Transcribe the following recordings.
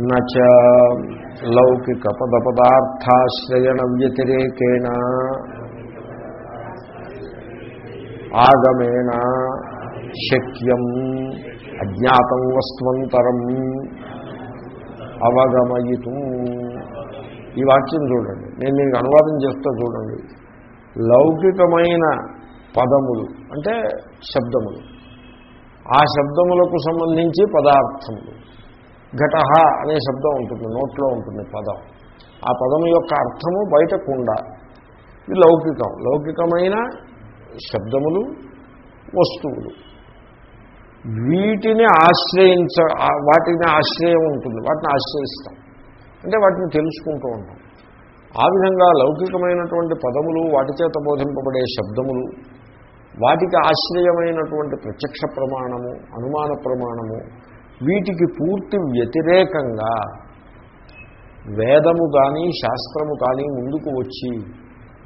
నచ లౌకిక పద పదార్థాశ్రయణ వ్యతిరేకేణ ఆగమేణ శక్యం అజ్ఞాతం వస్తువంతరం అవగమయుతు. ఈ వాక్యం చూడండి. నేను మీకు అనువాదం చేస్తా చూడండి. లౌకికమైన పదములు అంటే శబ్దములు. ఆ శబ్దములకు సంబంధించి పదార్థములు. ఘట అనే శబ్దం ఉంటుంది నోట్లో ఉంటుంది పదం. ఆ పదం యొక్క అర్థము బయటకుండ ఇది లౌకికం. లౌకికమైన శబ్దములు వస్తువులు. వీటిని ఆశ్రయించ వాటిని ఆశ్రయం ఉంటుంది వాటిని ఆశ్రయిస్తాం. అంటే వాటిని తెలుసుకుంటూ ఉంటాం. ఆ విధంగా లౌకికమైనటువంటి పదములు వాటి చేత బోధింపబడే శబ్దములు వాటికి ఆశ్రయమైనటువంటి ప్రత్యక్ష ప్రమాణము అనుమాన ప్రమాణము వీటికి పూర్తి వ్యతిరేకంగా వేదము కానీ శాస్త్రము కానీ ముందుకు వచ్చి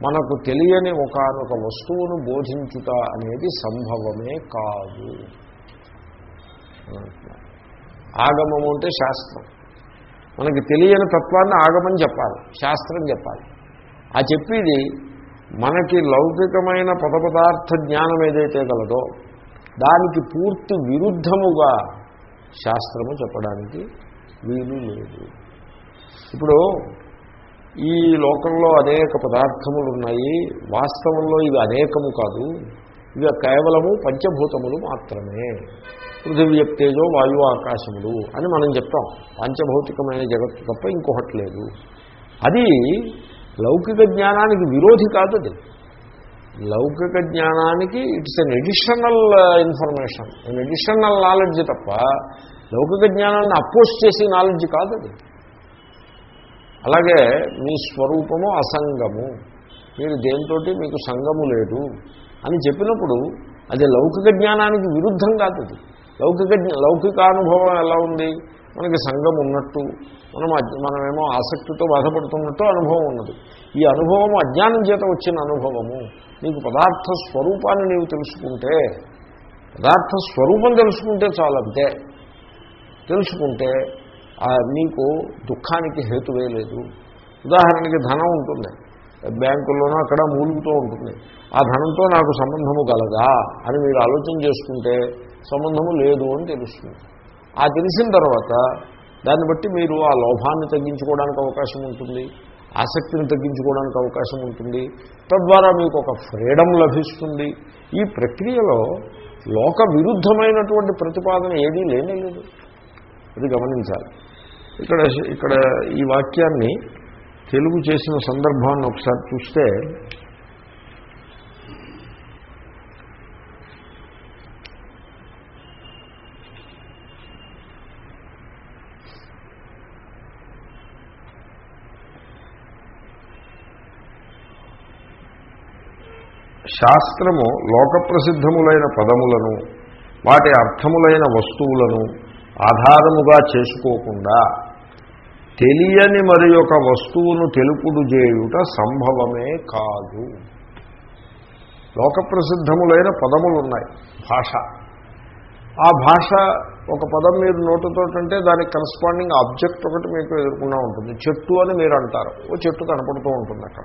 మనకు తెలియని ఒకనొక వస్తువును బోధించుట అనేది సంభవమే కాదు ఆగమము అంటే శాస్త్రం. మనకి తెలియని తత్వాన్ని ఆగమని చెప్పాలి శాస్త్రం చెప్పాలి. ఆ చెప్పేది మనకి లౌకికమైన పదపదార్థ జ్ఞానం ఏదైతే గలదో దానికి పూర్తి విరుద్ధముగా శాస్త్రము చెప్పడానికి వీలు లేదు. ఇప్పుడు ఈ లోకంలో అనేక పదార్థములు ఉన్నాయి వాస్తవంలో ఇవి అనేకము కాదు. ఇవి కేవలము పంచభూతములు మాత్రమే. పృథివీ తేజో వాయువు ఆకాశములు అని మనం చెప్తాం. పంచభౌతికమైన జగత్తు తప్ప ఇంకొకటి లేదు. అది లౌకిక జ్ఞానానికి విరోధి కాదు అది. లౌకిక జ్ఞానానికి it's an additional information an additional knowledge తప్ప లౌకిక జ్ఞానాన్ని అపోజ్ చేసే నాలెడ్జ్ కాదు అది. అలాగే మీ స్వరూపము అసంగము. మీరు దేంతో మీకు సంగము లేదు అని చెప్పినప్పుడు అది లౌకిక జ్ఞానానికి విరుద్ధం కాదు అది. లౌకిక లౌకికానుభవం ఎలా ఉంది? మనకి సంఘం ఉన్నట్టు మనం మనమేమో ఆసక్తితో బాధపడుతున్నట్టు అనుభవం ఉన్నది. ఈ అనుభవము అజ్ఞానం చేత వచ్చిన అనుభవము. నీకు పదార్థ స్వరూపాన్ని నీవు తెలుసుకుంటే పదార్థ స్వరూపం తెలుసుకుంటే చాలు తెలుసుకుంటే మీకు దుఃఖానికి హేతువే లేదు. ఉదాహరణకి ధనం ఉంటుంది. బ్యాంకుల్లోనూ అక్కడ మూలుగుతూ ఉంటుంది. ఆ ధనంతో నాకు సంబంధము గలదా అని మీరు ఆలోచన చేసుకుంటే సంబంధము లేదు అని తెలుస్తుంది. ఆ తెలిసిన తర్వాత దాన్ని బట్టి మీరు ఆ లోభాన్ని తగ్గించుకోవడానికి అవకాశం ఉంటుంది. ఆసక్తిని తగ్గించుకోవడానికి అవకాశం ఉంటుంది. తద్వారా మీకు ఒక ఫ్రీడమ్ లభిస్తుంది. ఈ ప్రక్రియలో లోక విరుద్ధమైనటువంటి ప్రతిపాదన ఏదీ లేనే లేదు. అది గమనించాలి. ఇక్కడ ఇక్కడ ఈ వాక్యాన్ని తెలుగు చేసిన సందర్భాన్ని ఒకసారి చూస్తే శాస్త్రము లోకప్రసిద్ధములైన పదములను వాటి అర్థములైన వస్తువులను ఆధారముగా చేసుకోకుండా తెలియని మరి ఒక వస్తువును తెలుపుడు చేయుట సంభవమే కాదు. లోకప్రసిద్ధములైన పదములు ఉన్నాయి భాష. ఆ భాష ఒక పదం మీరు నోటుతోటంటే దానికి కరస్పాండింగ్ ఆబ్జెక్ట్ ఒకటి మీకు ఎదుర్కొన్నా ఉంటుంది. చెట్టు అని మీరు అంటారు. ఓ చెట్టు కనపడుతూ ఉంటుంది అక్కడ.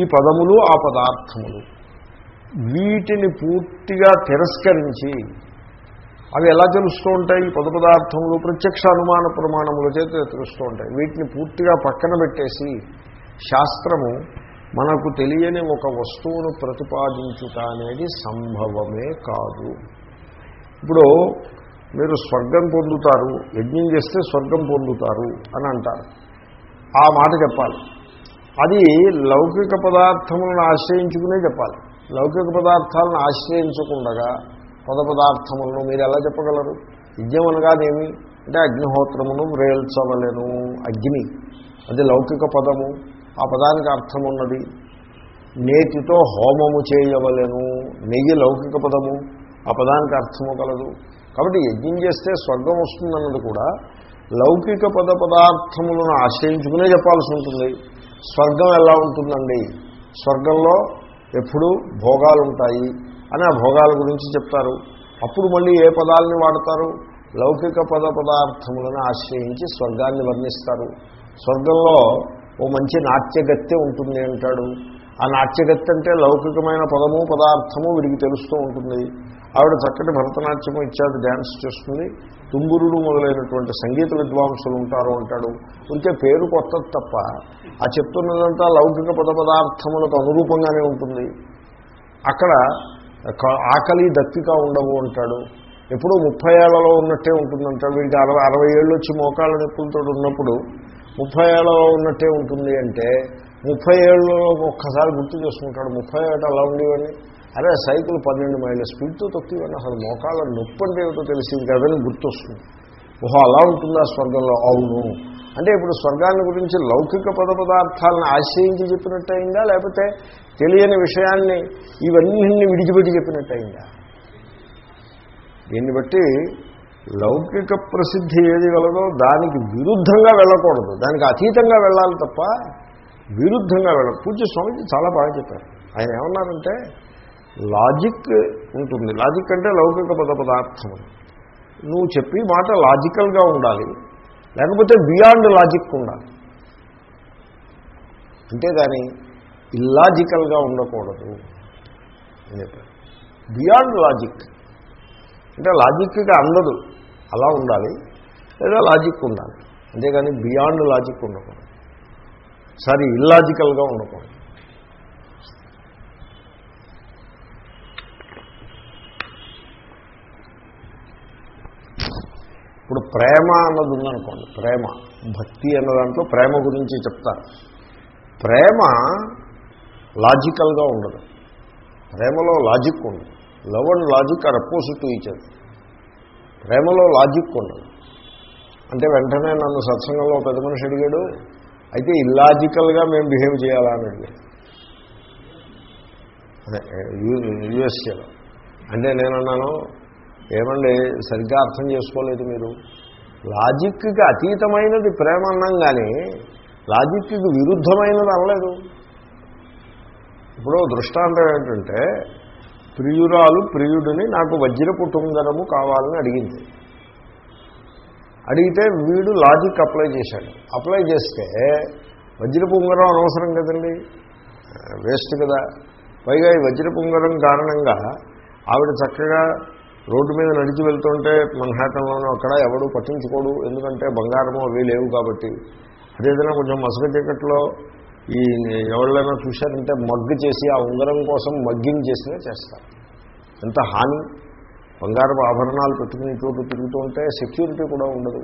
ఈ పదములు ఆ పదార్థములు. వీటిని పూర్తిగా తిరస్కరించి అవి ఎలా తెలుస్తూ ఉంటాయి? పద పదార్థములు ప్రత్యక్ష అనుమాన ప్రమాణముల చేత తెలుస్తూ ఉంటాయి. వీటిని పూర్తిగా పక్కన పెట్టేసి శాస్త్రము మనకు తెలియని ఒక వస్తువును ప్రతిపాదించుట అనేది సంభవమే కాదు. ఇప్పుడు మీరు స్వర్గం పొందుతారు యజ్ఞం చేస్తే స్వర్గం పొందుతారు అని అంటారు. ఆ మాట చెప్పాలి. అది లౌకిక పదార్థములను ఆశ్రయించుకునే చెప్పాలి. లౌకిక పదార్థాలను ఆశ్రయించకుండగా పద పదార్థములను మీరు ఎలా చెప్పగలరు? యజ్ఞం అనగానేమి? అంటే అగ్నిహోత్రమును రేల్చవలను. అగ్ని అది లౌకిక పదము. ఆ పదానికి అర్థం ఉన్నది. నేతితో హోమము చేయవలను. నెయ్యి లౌకిక పదము. ఆ పదానికి అర్థము కలదు. కాబట్టి యజ్ఞం చేస్తే స్వర్గం వస్తుందన్నది కూడా లౌకిక పద పదార్థములను ఆశ్రయించుకునే చెప్పాల్సి ఉంటుంది. స్వర్గం ఎలా ఉంటుందండి? స్వర్గంలో ఎప్పుడు భోగాలుంటాయి. అని ఆ భోగాల గురించి చెప్తారు. అప్పుడు మళ్ళీ ఏ పదాలని వాడతారు? లౌకిక పద పదార్థములను ఆశ్రయించి స్వర్గాన్ని వర్ణిస్తారు. స్వర్గంలో ఓ మంచి నాట్యగత్తె ఉంటుంది అంటాడు. ఆ నాట్యగత్తె అంటే లౌకికమైన పదము పదార్థము వీడికి తెలుస్తూ ఉంటుంది. ఆవిడ చక్కటి భరతనాట్యము ఇచ్చాడు డ్యాన్స్ చేస్తుంది. తుంగురుడు మొదలైనటువంటి సంగీత విద్వాంసులు ఉంటారు అంటాడు. ఉంటే పేరు కొత్తది తప్ప ఆ చెప్తున్నదంతా లౌకిక పద పదార్థములకు అనురూపంగానే ఉంటుంది. అక్కడ ఆకలి దప్పిక ఉండవు అంటాడు. ఎప్పుడూ ముప్పై ఏళ్ళలో ఉన్నట్టే ఉంటుందంటాడు వీడికి అరవై అరవై ఏళ్ళు వచ్చి మోకాళ్ళ నొప్పులతో ఉన్నప్పుడు ముప్పై ఏళ్ళలో ఉన్నట్టే ఉంటుంది అంటే ముప్పై ఏళ్ళలో ఒక్కసారి గుర్తు చేసుకుంటాడు. ముప్పై ఏళ్ళు అలా ఉండేవాడిని. అరే సైకిల్ పన్నెండు మైళ్ళ స్పీడ్తో తొక్కివని అసలు మోకాళ్ళ నొప్పి అంటే ఏమిటో తెలిసింది కదని గుర్తొస్తుంది. ఓహో అలా ఉంటుందా స్వర్గంలో? అవును. అంటే ఇప్పుడు స్వర్గాన్ని గురించి లౌకిక పద పదార్థాలను ఆశ్రయించి చెప్పినట్టయిందా? లేకపోతే తెలియని విషయాన్ని ఇవన్నీ విడిచిపెట్టి చెప్పినట్టయిందా? దీన్ని బట్టి లౌకిక ప్రసిద్ధి ఏది కలదో దానికి విరుద్ధంగా వెళ్ళకూడదు. దానికి అతీతంగా వెళ్ళాలి తప్ప విరుద్ధంగా వెళ్ళ పూజ్య స్వామిజీ చాలా బాగా చెప్పారు. ఆయన ఏమన్నారంటే లాజిక్ ఉంటుంది. లాజిక్ అంటే లౌకిక పద పదార్థం. నువ్వు చెప్పి మాట లాజికల్గా ఉండాలి. లేకపోతే బియాండ్ లాజిక్ ఉండాలి. అంతేగాని ఇల్లాజికల్గా ఉండకూడదు అని చెప్పారు. Beyond logic. అంటే లాజిక్గా అందదు. అలా ఉండాలి. లేదా లాజిక్ ఉండాలి. అంతేగాని బియాండ్ లాజిక్ ఉండకూడదు. సారీ ఇల్లాజికల్గా ఉండకూడదు. ఇప్పుడు ప్రేమ అన్నది ఉందనుకోండి ప్రేమ భక్తి అన్న దాంట్లో ప్రేమ గురించి చెప్తారు. ప్రేమ లాజికల్గా ఉండదు. ప్రేమలో లాజిక్ ఉండదు. Love and logic are opposite ఇచ్చేది ప్రేమలో లాజిక్ ఉండదు. అంటే వెంటనే నన్ను సత్సంగంలో పెద్ద మనిషి అడిగాడు అయితే ఇల్లాజికల్గా మేము బిహేవ్ చేయాలా? అని అడిగాడు. యుఎస్ఏలో అంటే నేను అన్నాను ఏమండి సరిగ్గా అర్థం చేసుకోలేదు మీరు. లాజిక్కి అతీతమైనది ప్రేమ అన్నాం కానీ లాజిక్కి విరుద్ధమైనది అనలేదు. ఇప్పుడు దృష్టాంతం ఏంటంటే ప్రియురాలు ప్రియుడిని నాకు వజ్రపు టుంగరము కావాలని అడిగింది. అడిగితే వీడు లాజిక్ అప్లై చేశాడు. అప్లై చేస్తే వజ్రపు ఉంగరం అనవసరం కదండి? వేస్ట్ కదా. పైగా ఈ వజ్రపు ఉంగరం కారణంగా ఆవిడ చక్కగా రోడ్డు మీద నడిచి వెళ్తుంటే మన్హాటంలోనూ అక్కడ ఎవడు పట్టించుకోడు. ఎందుకంటే బంగారము అవి లేవు కాబట్టి. అదేదైనా కొంచెం మసక చీకట్లో ఈ ఎవరినైనా చూశారంటే మగ్గు చేసి ఆ ఉంగరం కోసం మగ్గింగ్ చేసినా చేస్తారు. ఎంత హాని. బంగారపు ఆభరణాలు పెట్టుకుని చోటు తిరుగుతూ ఉంటే సెక్యూరిటీ కూడా ఉండదు.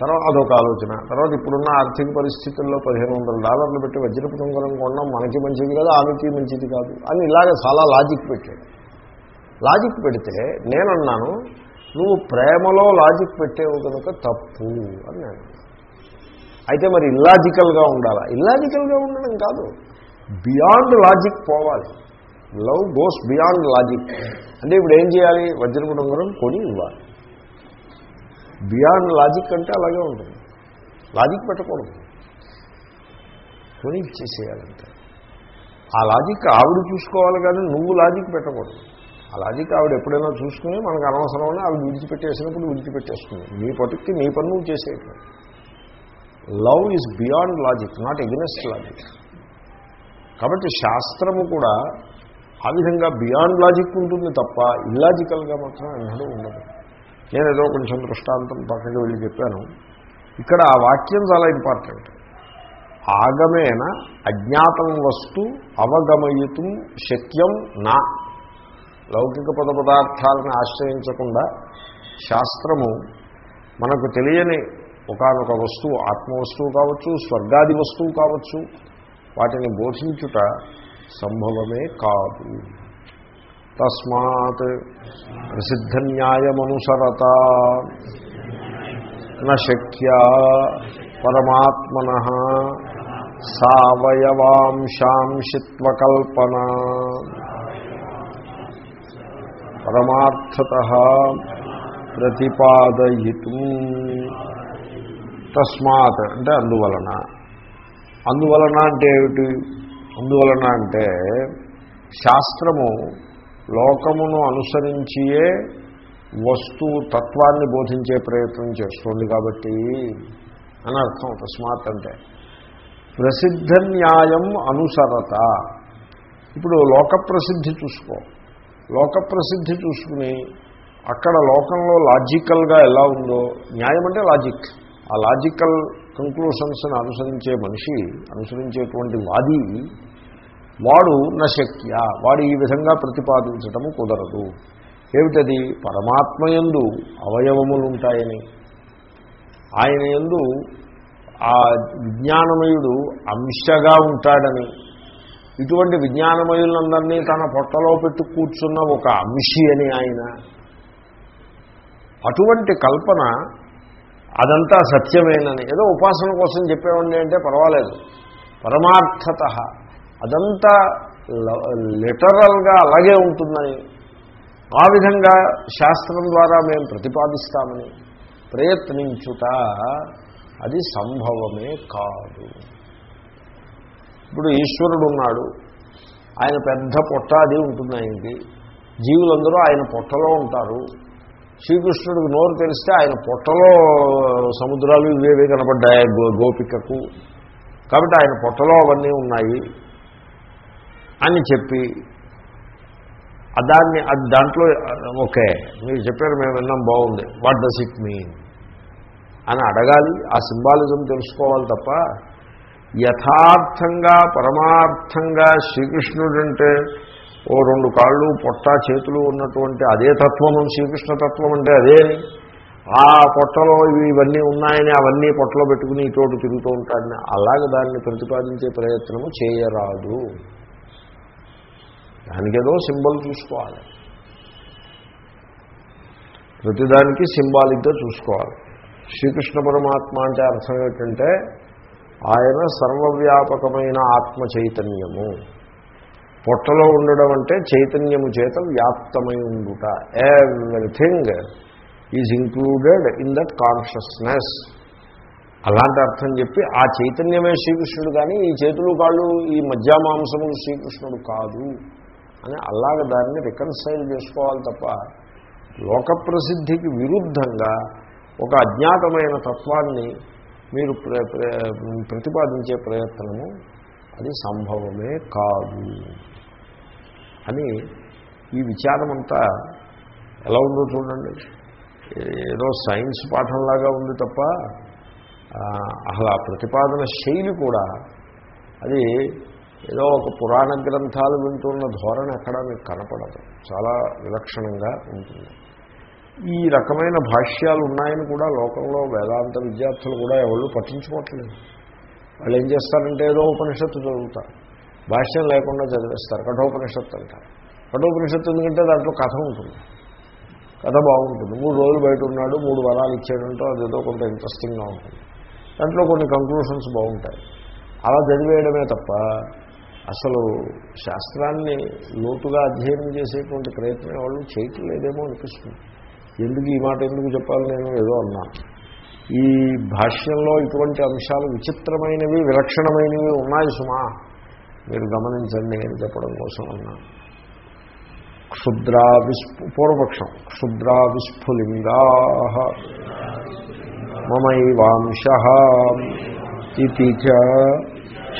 తర్వాత అదొక ఆలోచన. తర్వాత ఇప్పుడున్న ఆర్థిక పరిస్థితుల్లో పదిహేను వందల డాలర్లు పెట్టి వజ్రపు ఉంగరం కొనడం మనకి మంచిది కాదు ఆమెకి మంచిది కాదు అని ఇలాగ చాలా లాజిక్ పెట్టాడు. లాజిక్ పెడితే నేనన్నాను నువ్వు ప్రేమలో లాజిక్ పెట్టేవు కనుక తప్పు అని నేను అయితే మరి ఇల్లాజికల్గా ఉండాలా? ఇల్లాజికల్గా ఉండడం కాదు. బియాండ్ లాజిక్ పోవాలి. Love goes beyond logic. అంటే ఇప్పుడు ఏం చేయాలి? వజ్రపు ఉంగరం కొని ఇవ్వాలి. బియాండ్ లాజిక్ అంటే అలాగే ఉంటుంది. లాజిక్ పెట్టకూడదు. కొని ఇచ్చేసేయాలంటే. ఆ లాజిక్ ఆవిడ చూసుకోవాలి కానీ నువ్వు లాజిక్ పెట్టకూడదు. ఆ లాజిక్ ఆవిడ ఎప్పుడైనా చూసుకుని మనకు అనవసరమని ఆవిడ విడిచిపెట్టేసినప్పుడు విడిచిపెట్టేస్తుంది. నీ పట్టుకి నీ పని నువ్వు చేసేయటం. Love is beyond logic not against logic కాబట్టి శాస్త్రము కూడా ఆ విధంగా బియాండ్ లాజిక్ ఉంటుంది తప్ప ఇల్లాజికల్గా మాత్రం ఎన్నడూ ఉండదు. నేను ఏదో కొంచెం దృష్టాంతం పక్కకి వెళ్ళి చెప్పాను. ఇక్కడ ఆ వాక్యం చాలా ఇంపార్టెంట్ ఆగమేన అజ్ఞాతం వస్తు అవగమయుతం శక్యం నా లౌకిక పద పదార్థాలను ఆశ్రయించకుండా శాస్త్రము మనకు తెలియని ఒకనొక వస్తువు ఆత్మ వస్తువు కావచ్చు స్వర్గాది వస్తువు కావచ్చు వాటిని బోధించుట సంభవమే కాదు. తస్మాత్ ప్రసిద్ధ న్యాయమనుసరత నక్య పరమాత్మన సావయవాంశాంశిత్వకల్పన పరమార్థత ప్రతిపాదయితు. తస్మాత్ అంటే అందువలన. అందువలన అంటే ఏమిటి? అందువలన అంటే శాస్త్రము లోకమును అనుసరించియే వస్తువు తత్వాన్ని బోధించే ప్రయత్నం చేస్తుంది కాబట్టి అని అర్థం తస్మాత్ అంటే. ప్రసిద్ధ న్యాయం అనుసరత. ఇప్పుడు లోక ప్రసిద్ధి చూసుకో. లోక ప్రసిద్ధి చూసుకుని అక్కడ లోకంలో లాజికల్గా ఎలా ఉందో న్యాయం అంటే లాజిక్. ఆ లాజికల్ కంక్లూషన్స్ని అనుసరించే మనిషి అనుసరించేటువంటి వాది వాడు నశక్య వాడు ఈ విధంగా ప్రతిపాదించటము కుదరదు. ఏమిటది? పరమాత్మయందు అవయవములు ఉంటాయని ఆయన ఎందు ఆ విజ్ఞానమయుడు అంశగా ఉంటాడని. ఇటువంటి విజ్ఞానమయులందరినీ తన పొట్టలో పెట్టి కూర్చున్న ఒక మిషి అని ఆయన. అటువంటి కల్పన అదంతా సత్యమేనని. ఏదో ఉపాసన కోసం చెప్పేవండి అంటే పర్వాలేదు. పరమార్థత. అదంతా లిటరల్గా అలాగే ఉంటుందని. ఆ విధంగా శాస్త్రం ద్వారా మేము ప్రతిపాదిస్తామని ప్రయత్నించుట అది సంభవమే కాదు. ఇప్పుడు ఈశ్వరుడు ఉన్నాడు. ఆయన పెద్ద పొట్ట అది ఉంటుంది ఆయనకి. జీవులందరూ ఆయన పొట్టలో ఉంటారు. శ్రీకృష్ణుడికి నోరు తెలిస్తే ఆయన పొట్టలో సముద్రాలు ఇవేవి కనపడ్డాయి గో గోపికకు. కాబట్టి ఆయన పొట్టలో అవన్నీ ఉన్నాయి అని చెప్పి దాన్ని అది దాంట్లో ఓకే మీరు చెప్పారు మేము విన్నాం బాగుంది. వాట్ డస్ ఇట్ మీన్ అని అడగాలి. ఆ సింబాలిజం తెలుసుకోవాలి తప్ప యథార్థంగా పరమార్థంగా శ్రీకృష్ణుడంటే ఓ రెండు కాళ్ళు పొట్ట చేతులు ఉన్నటువంటి అదే తత్వము శ్రీకృష్ణ తత్వం అంటే అదే. ఆ పొట్టలో ఇవి ఇవన్నీ ఉన్నాయని అవన్నీ పొట్టలో పెట్టుకుని ఇటోటు తిరుగుతూ ఉంటాడని అలాగే దాన్ని ప్రతిపాదించే ప్రయత్నము చేయరాదు. దానికేదో సింబల్ చూసుకోవాలి. ప్రతిదానికి సింబాలిక్గా చూసుకోవాలి. శ్రీకృష్ణ పరమాత్మ అంటే అర్థం ఏంటంటే ఆయన సర్వవ్యాపకమైన ఆత్మ చైతన్యము పొట్టలో ఉండడం అంటే చైతన్యము చేత వ్యాప్తమై ఉండుట. Everything is included in that consciousness అలాంటి అర్థం చెప్పి ఆ చైతన్యమే శ్రీకృష్ణుడు కానీ ఈ చేతులు కాళ్ళు ఈ మధ్యామాంసములు శ్రీకృష్ణుడు కాదు అని అలాగ దాన్ని రికన్సైల్ చేసుకోవాలి తప్ప లోక ప్రసిద్ధికి విరుద్ధంగా ఒక అజ్ఞాతమైన తత్వాన్ని మీరు ప్రతిపాదించే ప్రయత్నము అది సంభవమే కాదు అని ఈ విచారమంతా ఎలా ఉందో చూడండి. ఏదో సైన్స్ పాఠంలాగా ఉంది తప్ప అసలు ఆ ప్రతిపాదన శైలి కూడా అది ఏదో ఒక పురాణ గ్రంథాలు వింటున్న ధోరణి ఎక్కడా మీకు కనపడదు. చాలా విలక్షణంగా ఉంటుంది. ఈ రకమైన భాష్యాలు ఉన్నాయని కూడా లోకంలో వేదాంత విద్యార్థులు కూడా ఎవరు పట్టించుకోవట్లేదు. వాళ్ళు ఏం చేస్తారంటే ఏదో ఉపనిషత్తు చదువుతారు. భాష్యం లేకుండా చదివేస్తారు. కఠోపనిషత్తు అంటారు. కఠోపనిషత్తు ఎందుకంటే దాంట్లో కథ ఉంటుంది. కథ బాగుంటుంది. మూడు రోజులు బయట ఉన్నాడు మూడు వరాలు అది అదేదో కొంత ఇంట్రెస్టింగ్గా ఉంటుంది. దాంట్లో కొన్ని కంక్లూషన్స్ బాగుంటాయి. అలా చదివేయడమే తప్ప అసలు శాస్త్రాన్ని లోతుగా అధ్యయనం చేసేటువంటి ప్రయత్నం వాళ్ళు చేయట్లేదేమో అనిపిస్తుంది. ఎందుకు ఈ మాట ఎందుకు చెప్పాలి నేను ఏదో అన్నాను ఈ భాష్యంలో ఇటువంటి అంశాలు విచిత్రమైనవి విలక్షణమైనవి ఉన్నాయి సుమా. మీరు గమనించండి అని చెప్పడం కోసం అన్నా. క్షుద్రా విస్ఫు పూర్వపక్షం. క్షుద్రా విస్ఫులింగా మమైవాంశ ఇది చ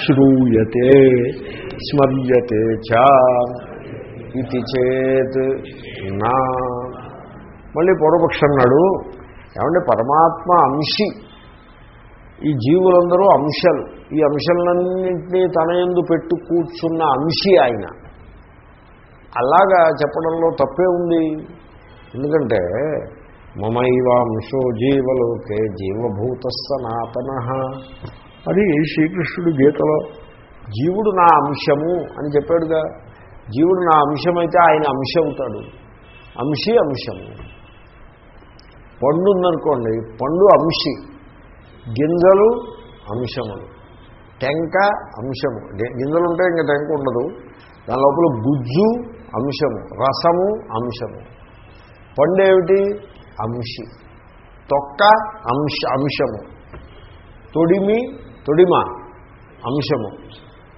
శ్రూయతే స్మర్యతే చ ఇది చేత్ నా మళ్ళీ పూర్వపక్షం అన్నాడు ఏమంటే పరమాత్మ అంశి. ఈ జీవులందరూ అంశాలు. ఈ అంశాలన్నింటినీ తన ఎందు పెట్టు కూర్చున్న అంశి ఆయన. అలాగా చెప్పడంలో తప్పే ఉంది. ఎందుకంటే మమైవాంశో జీవలోకే జీవభూత సనాతన అది శ్రీకృష్ణుడు గీతలో. జీవుడు నా అంశము అని చెప్పాడుగా. జీవుడు నా అంశమైతే ఆయన అంశ అవుతాడు అంశి అంశము. పండు ఉందనుకోండి పండు అంశి గింజలు అంశములు టెంక అంశము. గింజలు ఉంటే ఇంకా టెంక ఉండదు. దాని లోపల గుజ్జు అంశము రసము అంశము. పండు ఏమిటి అంశి. తొక్క అంశ అంశము. తొడిమి తొడిమ అంశము.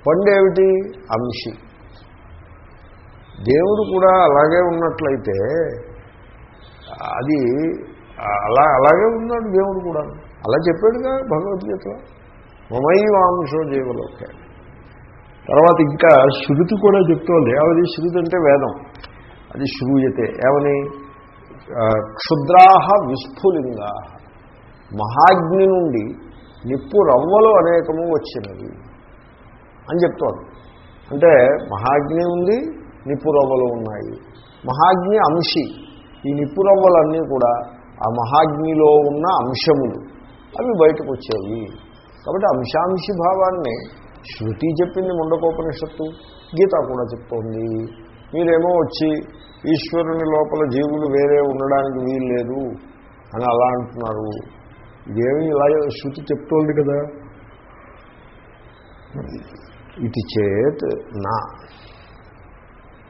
పండు ఏమిటి అంశి. దేవుడు కూడా అలాగే ఉన్నట్లయితే అది అలా అలాగే ఉన్నాడు దేవుడు కూడా. అలా చెప్పాడుగా భగవద్గీతలో మమైవాంశో జీవలోకే. తర్వాత ఇంకా శృతి కూడా చెప్తోంది. ఏమది? శృతి అంటే వేదం. అది శ్రూయతే. ఏమని? క్షుద్రాహ విస్ఫులింగా. మహాగ్ని నుండి నిప్పు రవ్వలు అనేకము వచ్చినవి అని చెప్తోంది. అంటే మహాగ్ని ఉంది నిప్పు రవ్వలు ఉన్నాయి. మహాగ్ని అంశి. ఈ నిప్పు రవ్వలన్నీ కూడా ఆ మహాగ్నిలో ఉన్న అంశములు అవి బయటకు వచ్చేవి కాబట్టి అంశాంశి భావాన్ని శృతి చెప్పింది ముండకోపనిషత్తు గీత కూడా చెప్తోంది. మీరేమో వచ్చి ఈశ్వరుని లోపల జీవులు వేరే ఉండడానికి వీలు లేదు అని అలా అంటున్నారు. ఇదేమి ఇలా శృతి చెప్తోంది కదా? ఇది చేత్ నా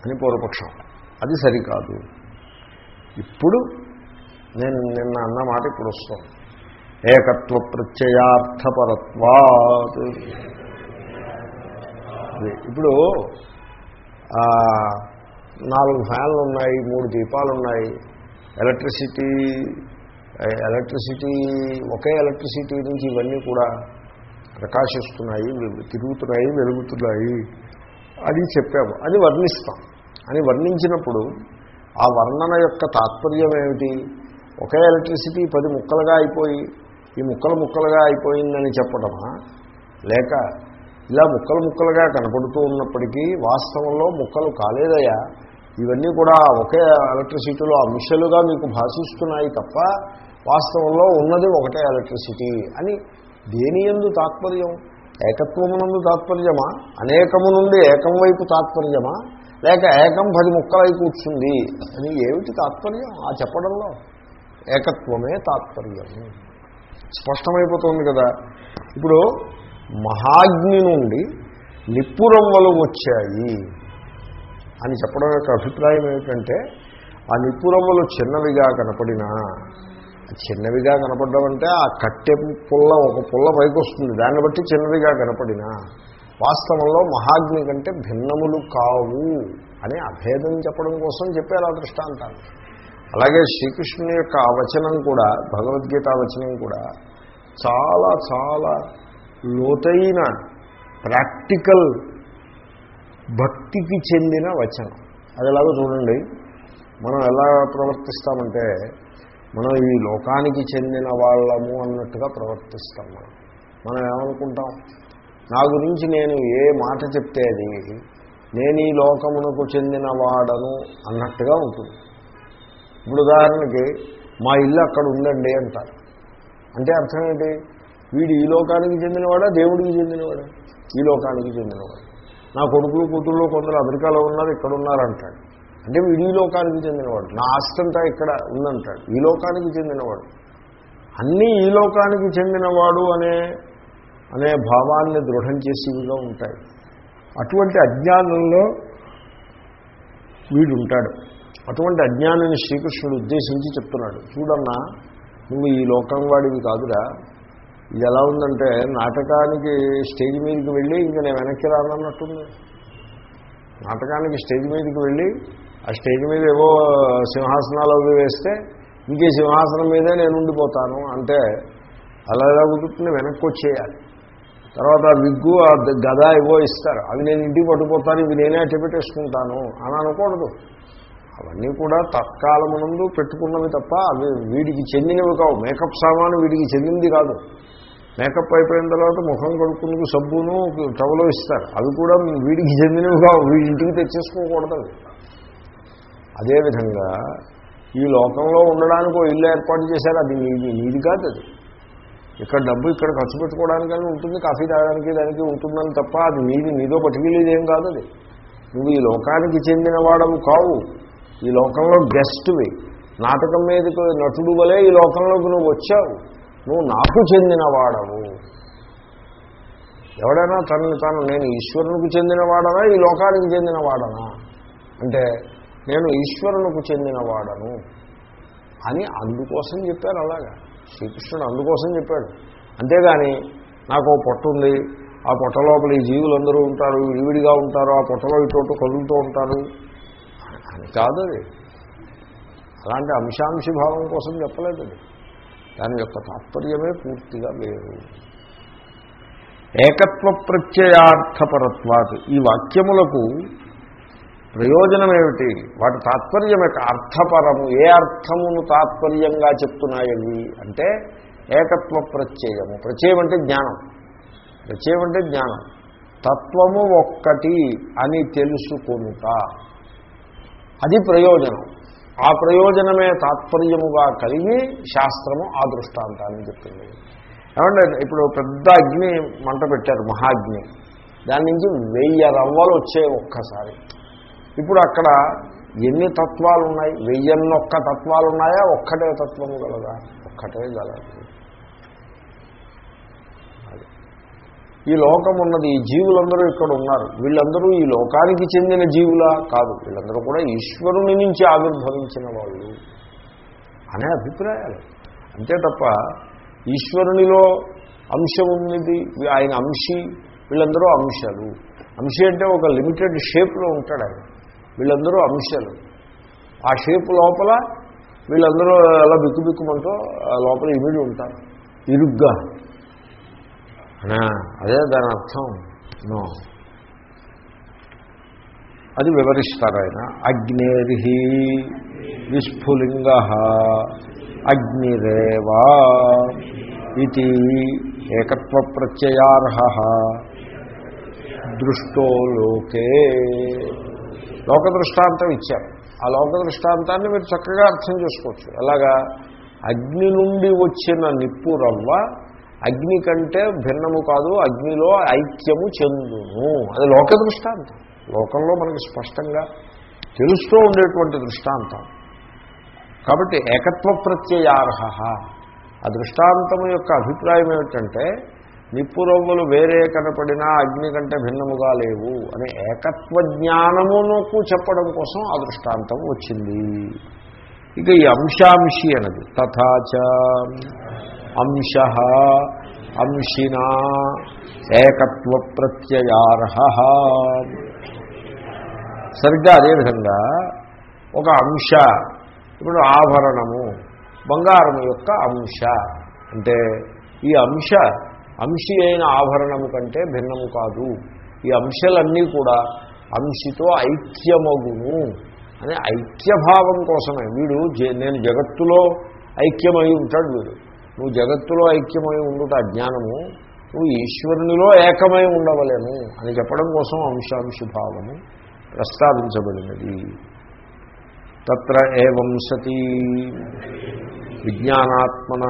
అని పూర్వపక్షం. అది సరికాదు. ఇప్పుడు నేను నిన్న అన్న మాట ఇప్పుడు వస్తాను ఏకత్వ ప్రత్యయార్థపరత్వాత్. ఇప్పుడు నాలుగు ఫ్యాన్లు ఉన్నాయి మూడు దీపాలు ఉన్నాయి. ఎలక్ట్రిసిటీ ఎలక్ట్రిసిటీ ఒకే ఎలక్ట్రిసిటీ నుంచి ఇవన్నీ కూడా ప్రకాశిస్తున్నాయి తిరుగుతున్నాయి వెలుగుతున్నాయి. అది చెప్పాము అది వర్ణిస్తాం. అని వర్ణించినప్పుడు ఆ వర్ణన యొక్క తాత్పర్యం ఏమిటి? ఒకే ఎలక్ట్రిసిటీ పది ముక్కలుగా అయిపోయి ఈ ముక్కలు ముక్కలుగా అయిపోయిందని చెప్పడమా లేక ఇలా ముక్కలు ముక్కలుగా కనపడుతూ ఉన్నప్పటికీ వాస్తవంలో ముక్కలు కాలేదయా ఇవన్నీ కూడా ఒకే ఎలక్ట్రిసిటీలో అంశాలుగా మీకు భాషిస్తున్నాయి తప్ప వాస్తవంలో ఉన్నది ఒకటే ఎలక్ట్రిసిటీ అని దేని ఎందు తాత్పర్యం? ఏకత్వమునందు తాత్పర్యమా? అనేకము నుండి ఏకం వైపు తాత్పర్యమా? లేక ఏకం పది ముక్కలై కూర్చుంది అని ఏమిటి తాత్పర్యం ఆ చెప్పడంలో? ఏకత్వమే తాత్పర్యము. స్పష్టమైపోతుంది కదా. ఇప్పుడు మహాగ్ని నుండి నిప్పురవ్వలు వచ్చాయి అని చెప్పడం యొక్క అభిప్రాయం ఏమిటంటే ఆ నిప్పురవ్వలు చిన్నవిగా కనపడినా చిన్నవిగా కనపడడం అంటే ఆ కట్టె పుల్ల ఒక పుల్ల పైకి వస్తుంది దాన్ని బట్టి చిన్నవిగా కనపడినా వాస్తవంలో మహాగ్ని కంటే భిన్నములు కావు అని అభేదం చెప్పడం కోసం చెప్పారు ఆ దృష్టాంతాన్ని అలాగే శ్రీకృష్ణుని యొక్క ఆ వచనం కూడా భగవద్గీత వచనం కూడా చాలా చాలా లోతైన ప్రాక్టికల్ భక్తికి చెందిన వచనం. అది ఎలాగో చూడండి. మనం ఎలా ప్రవర్తిస్తామంటే మనం ఈ లోకానికి చెందిన వాళ్ళము అన్నట్టుగా ప్రవర్తిస్తాం మనం. మనం ఏమనుకుంటాం? నా గురించి నేను ఏ మాట చెప్తే అది నేను ఈ లోకమునకు చెందిన వాడను అన్నట్టుగా ఉంటుంది. ఇప్పుడు ఉదాహరణకి మా ఇల్లు అక్కడ ఉందండి అంటారు అంటే అర్థం ఏంటి? వీడు ఈ లోకానికి చెందినవాడా? దేవుడికి చెందినవాడా? ఈ లోకానికి చెందినవాడు? నా కొడుకులు కూతుళ్ళు కొందరు అమెరికాలో ఉన్నారు ఇక్కడ ఉన్నారంటాడు అంటే వీడు ఈ లోకానికి చెందినవాడు. నా ఆస్తంతా ఇక్కడ ఉందంటాడు. ఈ లోకానికి చెందినవాడు. అన్నీ ఈ లోకానికి చెందినవాడు అనే అనే భావాన్ని దృఢం చేసేవిగా ఉంటాయి అటువంటి అజ్ఞానంలో వీడు ఉంటాడు. అటువంటి అజ్ఞానాన్ని శ్రీకృష్ణుడు ఉద్దేశించి చెప్తున్నాడు. చూడన్నా నువ్వు ఈ లోకం వాడివి కాదురా. ఇది ఎలా ఉందంటే నాటకానికి స్టేజ్ మీదకి వెళ్ళి ఇంక నేను వెనక్కి రానన్నట్టుంది. నాటకానికి స్టేజ్ మీదకి వెళ్ళి ఆ స్టేజ్ మీద ఏవో సింహాసనాలు అవి వేస్తే ఇంకే సింహాసనం మీదే నేను ఉండిపోతాను. అంటే అలా ఎలా కుదురుతుంది? వెనక్కి వచ్చేయాలి. తర్వాత ఆ విగ్గు ఆ గద ఏవో ఇస్తారు. అవి నేను ఇంటికి పట్టుకుపోతాను ఇవి నేనే అట్టపెట్టేసుకుంటాను అని అనకూడదు అవన్నీ కూడా తత్కాలమునందు పెట్టుకున్నవి తప్ప అవి వీడికి చెందినవి కావు. మేకప్ సామాను వీడికి చెందింది కాదు. మేకప్ అయిపోయిన తర్వాత ముఖం కడుక్కునేందుకు సబ్బును టవలో ఇస్తారు. అవి కూడా వీడికి చెందినవి కావు. వీడి ఇంటికి తెచ్చేసుకోకూడదు అవి. అదేవిధంగా ఈ లోకంలో ఉండడానికి ఓ ఇల్లు ఏర్పాటు చేశారు. అది నీది నీది కాదు అది. ఇక్కడ డబ్బు ఇక్కడ ఖర్చు పెట్టుకోవడానికని ఉంటుంది. కాఫీ తాగడానికి దానికి ఉంటుందని తప్ప అది నీది నీదో పట్టుకెళ్ళేది ఏం కాదు అది. నువ్వు ఈ లోకానికి చెందిన వాడవు కావు. ఈ లోకంలో గెస్ట్వి. నాటకం మీదకి నటుడు వలే ఈ లోకంలోకి నువ్వు వచ్చావు. నువ్వు నాకు చెందినవాడవు. ఎవడైనా తనని తను నేను ఈశ్వరునికి చెందిన వాడనా ఈ లోకానికి చెందిన వాడనా అంటే నేను ఈశ్వరునికి చెందిన వాడను అని అందుకోసం చెప్పారు అలాగా. శ్రీకృష్ణుడు అందుకోసం చెప్పాడు. అంతేగాని నాకు ఓ పొట్ట ఉంది. ఆ పొట్ట లోపల ఈ జీవులందరూ ఉంటారు. విడివిడిగా ఉంటారు. ఆ పొట్టలో ఇటు కదులుతూ ఉంటారు. అని కాదు అది. అలాంటి అంశాంశి భావం కోసం చెప్పలేదు అది. దాని యొక్క తాత్పర్యమే పూర్తిగా వేరు. ఏకత్వ ప్రత్యయార్థపరత్వాత్. ఈ వాక్యములకు ప్రయోజనం ఏమిటి వాటి తాత్పర్యం యొక్క అర్థపరము. ఏ అర్థమును తాత్పర్యంగా చెప్తున్నాయవి? అంటే ఏకత్వ ప్రత్యయము. ప్రత్యయం అంటే జ్ఞానం. ప్రత్యయం అంటే జ్ఞానం. తత్వము ఒక్కటి అని తెలుసుకొనుట. అది ప్రయోజనం. ఆ ప్రయోజనమే తాత్పర్యముగా కలిగి శాస్త్రము ఆ దృష్టాంతాన్ని చెప్పింది. ఏమంటే ఇప్పుడు పెద్ద అగ్ని మంట పెట్టారు మహాగ్ని. దాని నుంచి వెయ్యి రవ్వలు వచ్చాయి ఒక్కసారి. ఇప్పుడు అక్కడ ఎన్ని తత్వాలు ఉన్నాయి వెయ్యన్నొక్క తత్వాలు ఉన్నాయా ఒక్కటే తత్వము గలదా? ఒక్కటే గలదు అది. ఈ లోకం ఉన్నది ఈ జీవులందరూ ఇక్కడ ఉన్నారు. వీళ్ళందరూ ఈ లోకానికి చెందిన జీవులా కాదు. వీళ్ళందరూ కూడా ఈశ్వరుని నుంచి ఆవిర్భవించిన వాళ్ళు అనే అభిప్రాయాలు. అంతే తప్ప ఈశ్వరునిలో అంశం ఉన్నది ఆయన అంశీ వీళ్ళందరూ అంశాలు. అంశ అంటే ఒక లిమిటెడ్ షేప్లో ఉంటాడు ఆయన. వీళ్ళందరూ అంశాలు. ఆ షేప్ లోపల వీళ్ళందరూ అలా బిక్కుబిక్కుమంటూ ఆ లోపల ఇమిడి ఉంటారు. ఇరుగ్గా. అదే దాని అర్థం. నో. అది వివరిస్తారు ఆయన అగ్నేర్హి విస్ఫులింగ. అగ్నిరేవా ఇది ఏకత్వ ప్రత్యయార్హ. దృష్టో లోకే. లోక దృష్టాంతం ఇచ్చారు. ఆ లోక దృష్టాంతాన్ని మీరు చక్కగా అర్థం చేసుకోవచ్చు. ఎలాగా? అగ్ని నుండి వచ్చిన నిప్పు రవ్వ అగ్ని కంటే భిన్నము కాదు అగ్నిలో ఐక్యము చెందును. అది లోక దృష్టాంతం. లోకంలో మనకి స్పష్టంగా తెలుస్తూ ఉండేటువంటి దృష్టాంతం. కాబట్టి ఏకత్వ ప్రత్యయార్హ ఆ దృష్టాంతము యొక్క అభిప్రాయం ఏమిటంటే నిప్పురవ్వలు వేరే కనపడినా అగ్ని కంటే భిన్నముగా లేవు అనే ఏకత్వ జ్ఞానమునకు చెప్పడం కోసం ఆ దృష్టాంతం వచ్చింది. ఇక ఈ అంశాంశి అన్నది. తథాచ అంశ అంశినా ఏకత్వ ప్రత్యయార్హ సరిగ్గా అదేవిధంగా ఒక అంశ ఇప్పుడు ఆభరణము బంగారం యొక్క అంశ అంటే ఈ అంశ అంశి అయిన ఆభరణము కంటే భిన్నము కాదు. ఈ అంశాలన్నీ కూడా అంశితో ఐక్యమగును అనే ఐక్యభావం కోసమే. వీడు నేను జగత్తులో ఐక్యమై ఉంటాడు వీడు. నువ్వు జగత్తులో ఐక్యమై ఉండుట అజ్ఞానము నువ్వు ఈశ్వరునిలో ఏకమై ఉండవలేను అని చెప్పడం కోసం అంశాంశుభావము ప్రస్తావించబడినది. తత్ర ఏం సతీ విజ్ఞానాత్మన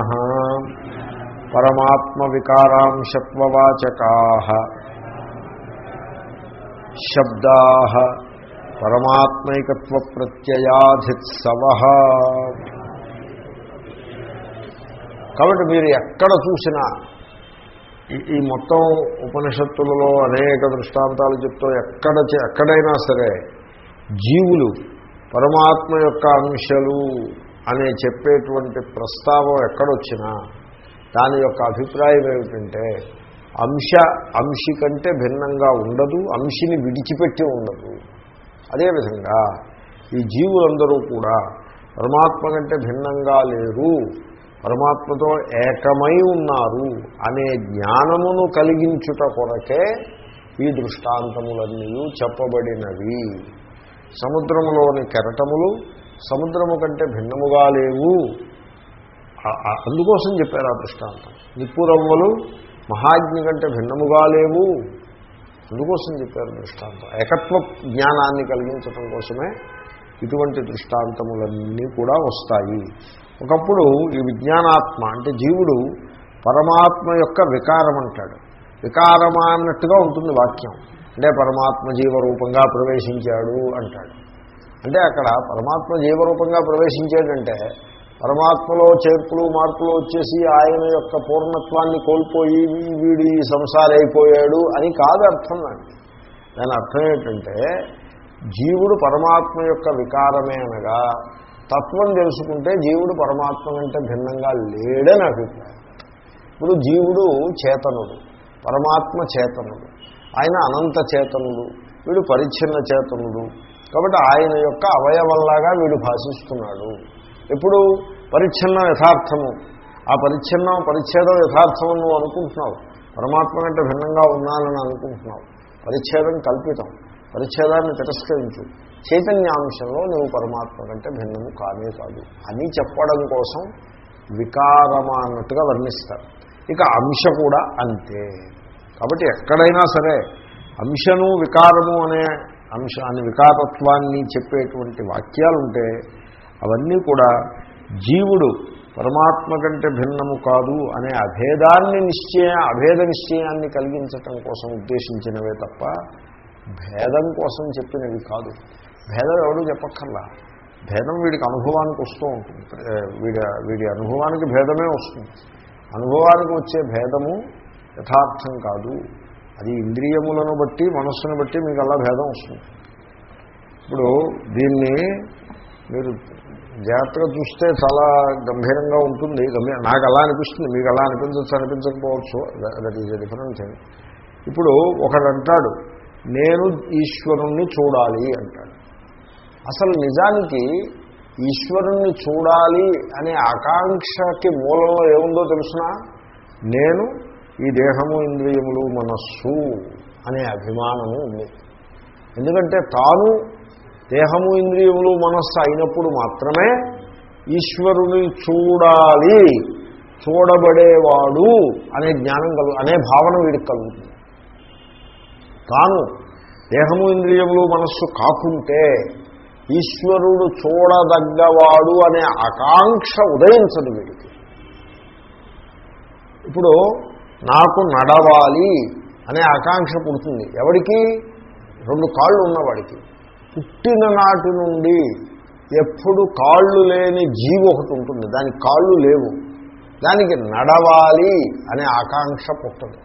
పరమాత్మ వికారాంశత్వవాచకా శబ్దా పరమాత్మైకత్వ ప్రత్యయాధిత్సవ కాబట్టి మీరు ఎక్కడ చూసినా ఈ- ఈ మొత్తం ఉపనిషత్తులలో అనేక దృష్టాంతాలు చెప్తూ ఎక్కడ ఎక్కడైనా సరే జీవులు పరమాత్మ యొక్క అంశలు అనే చెప్పేటువంటి ప్రస్తావం ఎక్కడొచ్చినా దాని యొక్క అభిప్రాయం ఏమిటంటే అంశ అంశి కంటే భిన్నంగా ఉండదు అంశిని విడిచిపెట్టి ఉండదు. అదేవిధంగా ఈ జీవులందరూ కూడా పరమాత్మ కంటే భిన్నంగా లేరు. పరమాత్మతో ఏకమై ఉన్నారు అనే జ్ఞానమును కలిగించుట కొరకే ఈ దృష్టాంతములన్నీ చెప్పబడినవి. సముద్రములోని కెరటములు సముద్రము కంటే భిన్నముగా లేవు. అందుకోసం చెప్పారు ఆ దృష్టాంతం. నిప్పురవ్వలు మహాజ్ఞి కంటే భిన్నముగా లేవు. అందుకోసం చెప్పారు దృష్టాంతం. ఏకత్వ జ్ఞానాన్ని కలిగించటం కోసమే ఇటువంటి దృష్టాంతములన్నీ కూడా వస్తాయి. ఒకప్పుడు ఈ విజ్ఞానాత్మ అంటే జీవుడు పరమాత్మ యొక్క వికారం అంటాడు. వికారమన్నట్టుగా ఉంటుంది వాక్యం. అంటే పరమాత్మ జీవరూపంగా ప్రవేశించాడు అంటాడు. అంటే అక్కడ పరమాత్మ జీవరూపంగా ప్రవేశించాడంటే పరమాత్మలో చేర్పులు మార్పులు వచ్చేసి ఆయన యొక్క పూర్ణత్వాన్ని కోల్పోయి వీడి సంసారైపోయాడు అని కాదు అర్థం దాన్ని దాని అర్థం ఏంటంటే జీవుడు పరమాత్మ యొక్క వికారమే అనగా తత్వం తెలుసుకుంటే జీవుడు పరమాత్మ కంటే భిన్నంగా లేడని అభిప్రాయం. ఇప్పుడు జీవుడు చేతనుడు పరమాత్మ చేతనుడు ఆయన అనంత చేతనుడు వీడు పరిచ్ఛిన్న చేతనుడు. కాబట్టి ఆయన యొక్క అవయవంలాగా వీడు భాషిస్తున్నాడు. ఇప్పుడు పరిచ్ఛిన్నం యథార్థము ఆ పరిచ్ఛిన్నం పరిచ్ఛేదం యథార్థం నువ్వు అనుకుంటున్నావు. పరమాత్మ కంటే భిన్నంగా ఉన్నానని అనుకుంటున్నావు. పరిచ్ఛేదం కల్పితం. పరిచ్ఛేదాన్ని తిరస్కరించు. చైతన్యాంశంలో నువ్వు పరమాత్మ కంటే భిన్నము కానే కాదు. అని చెప్పడం కోసం వికారమా అన్నట్టుగా వర్ణిస్తారు. ఇక అంశ కూడా అంతే. కాబట్టి ఎక్కడైనా సరే అంశను వికారము అనే అంశాన్ని వికారత్వాన్ని చెప్పేటువంటి వాక్యాలు ఉంటే అవన్నీ కూడా జీవుడు పరమాత్మ కంటే భిన్నము కాదు అనే అభేదాన్ని నిశ్చయ అభేద నిశ్చయాన్ని కలిగించటం కోసం ఉద్దేశించినవే తప్ప భేదం కోసం చెప్పినవి కాదు. భేదం ఎవడూ చెప్పక్కర్లా. భేదం వీడికి అనుభవానికి వస్తూ ఉంటుంది. వీడి వీడి అనుభవానికి భేదమే వస్తుంది. అనుభవానికి వచ్చే భేదము యథార్థం కాదు. అది ఇంద్రియములను బట్టి మనస్సును బట్టి మీకు అలా భేదం వస్తుంది. ఇప్పుడు దీన్ని మీరు జాగ్రత్తగా చూస్తే చాలా గంభీరంగా ఉంటుంది. గంభీర నాకు అలా అనిపిస్తుంది. మీకు అలా అనిపించవచ్చు అనిపించకపోవచ్చు. దట్ ఈజ్ డిఫరెంట్ థింగ్ ఇప్పుడు ఒకడంటాడు నేను ఈశ్వరుణ్ణి చూడాలి అంటాడు. అసలు నిజానికి ఈశ్వరుణ్ణి చూడాలి అనే ఆకాంక్షకి మూలంలో ఏముందో తెలుసునా? నేను ఈ దేహము ఇంద్రియములు మనస్సు అనే అభిమానము ఉంది. ఎందుకంటే తాను దేహము ఇంద్రియములు మనస్సు అయినప్పుడు మాత్రమే ఈశ్వరుని చూడాలి చూడబడేవాడు అనే జ్ఞానం కలు అనే భావన వీడికి కలుగుతుంది. తాను దేహము ఇంద్రియములు మనస్సు కాకుంటే ఈశ్వరుడు చూడదగ్గవాడు అనే ఆకాంక్ష ఉదయించదు వీడికి. ఇప్పుడు నాకు నడవాలి అనే ఆకాంక్ష పుడుతుంది. ఎవడికి? రెండు కాళ్ళు ఉన్నవాడికి పుట్టిన నాటి నుండి ఎప్పుడు కాళ్ళు లేని జీవి ఒకటి ఉంటుంది. దానికి కాళ్ళు లేవు. దానికి నడవాలి అనే ఆకాంక్ష పుట్టదు.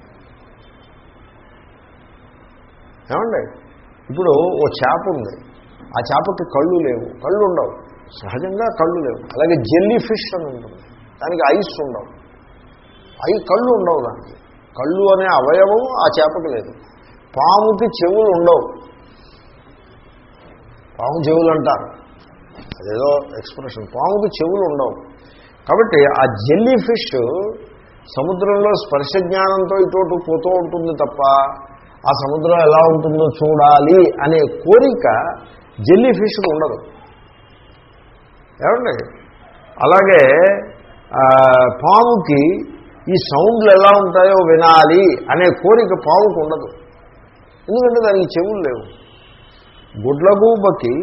ఏమండి? ఇప్పుడు ఓ చేప ఉంది. ఆ చేపకి కళ్ళు లేవు. కళ్ళు ఉండవు. సహజంగా కళ్ళు లేవు. అలాగే జెల్లీ ఫిష్ అని ఉంటుంది. దానికి ఐస్ ఉండవు. ఐ కళ్ళు ఉండవు దానికి. కళ్ళు అనే అవయవం ఆ చేపకి లేదు. పాముకి చెవులు ఉండవు. పాము చెవులు అంటారు. అదేదో ఎక్స్ప్రెషన్. పాముకి చెవులు ఉండవు. కాబట్టి ఆ జెల్లీ ఫిష్ సముద్రంలో స్పర్శ జ్ఞానంతో ఇటు పోతూ ఉంటుంది తప్ప ఆ సముద్రం ఎలా ఉంటుందో చూడాలి అనే కోరిక జెల్లీ ఫిష్కి ఉండదు. ఏమండి? అలాగే పాముకి ఈ సౌండ్లు ఎలా ఉంటాయో వినాలి అనే కోరిక పాముకు ఉండదు. ఎందుకంటే దానికి చెవులు లేవు. గుడ్లగూబకి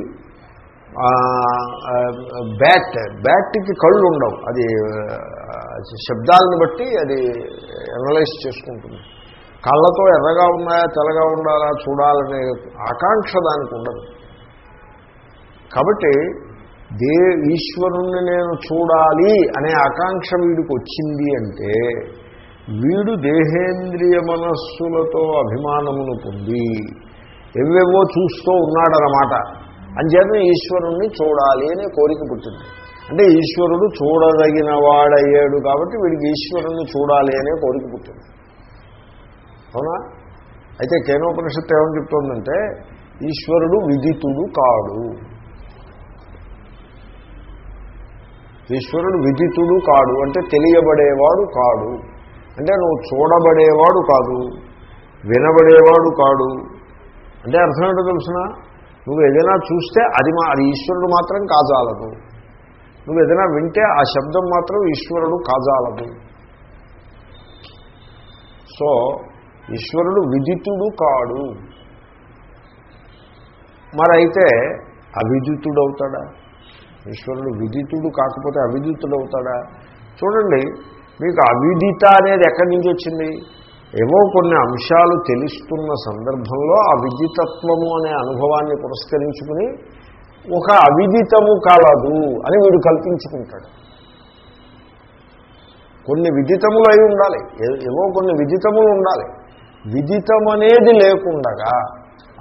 బ్యాట్ బ్యాట్కి కళ్ళు ఉండవు. అది శబ్దాలను బట్టి అది అనలైజ్ చేసుకుంటుంది. కళ్ళతో ఎర్రగా ఉన్నాయా తెల్లగా ఉండాలా చూడాలనే ఆకాంక్ష దానికి ఉండదు. కాబట్టి దే ఈశ్వరుణ్ణి నేను చూడాలి అనే ఆకాంక్ష వీడికి వచ్చింది అంటే వీడు దేహేంద్రియ మనస్సులతో అభిమానమును పొంది ఎవేవో చూస్తూ ఉన్నాడనమాట అంచేత ఈశ్వరుణ్ణి చూడాలి అనే కోరిక పుట్టింది. అంటే ఈశ్వరుడు చూడదగిన వాడయ్యాడు కాబట్టి వీడికి ఈశ్వరుణ్ణి చూడాలి అనే కోరిక పుట్టింది. అవునా? అయితే కేనోపనిషత్తు ఏమని చెప్తోందంటే ఈశ్వరుడు విదితుడు కాడు. ఈశ్వరుడు విదితుడు కాడు. అంటే తెలియబడేవాడు కాడు. అంటే నువ్వు చూడబడేవాడు కాదు. వినబడేవాడు కాడు. అంటే అర్థం ఏంటో తెలుసిన? నువ్వు ఏదైనా చూస్తే అది మా అది ఈశ్వరుడు మాత్రం కాజాలదు. నువ్వు ఏదైనా వింటే ఆ శబ్దం మాత్రం ఈశ్వరుడు కాజాలదు. సో ఈశ్వరుడు విదితుడు కాడు. మరైతే అవిదితుడవుతాడా ఈశ్వరుడు విదితుడు కాకపోతే అవిదితుడు అవుతాడా చూడండి మీకు అవిదిత అనేది ఎక్కడి నుంచి వచ్చింది? ఏవో కొన్ని అంశాలు తెలుస్తున్న సందర్భంలో ఆ విదితత్వము అనే అనుభవాన్ని పురస్కరించుకుని ఒక అవిదితము కాలదు అని వీడు కల్పించుకుంటాడు. కొన్ని విదితములు అయి ఉండాలి. ఏ- ఏవో కొన్ని విదితములు ఉండాలి. విదితం అనేది లేకుండగా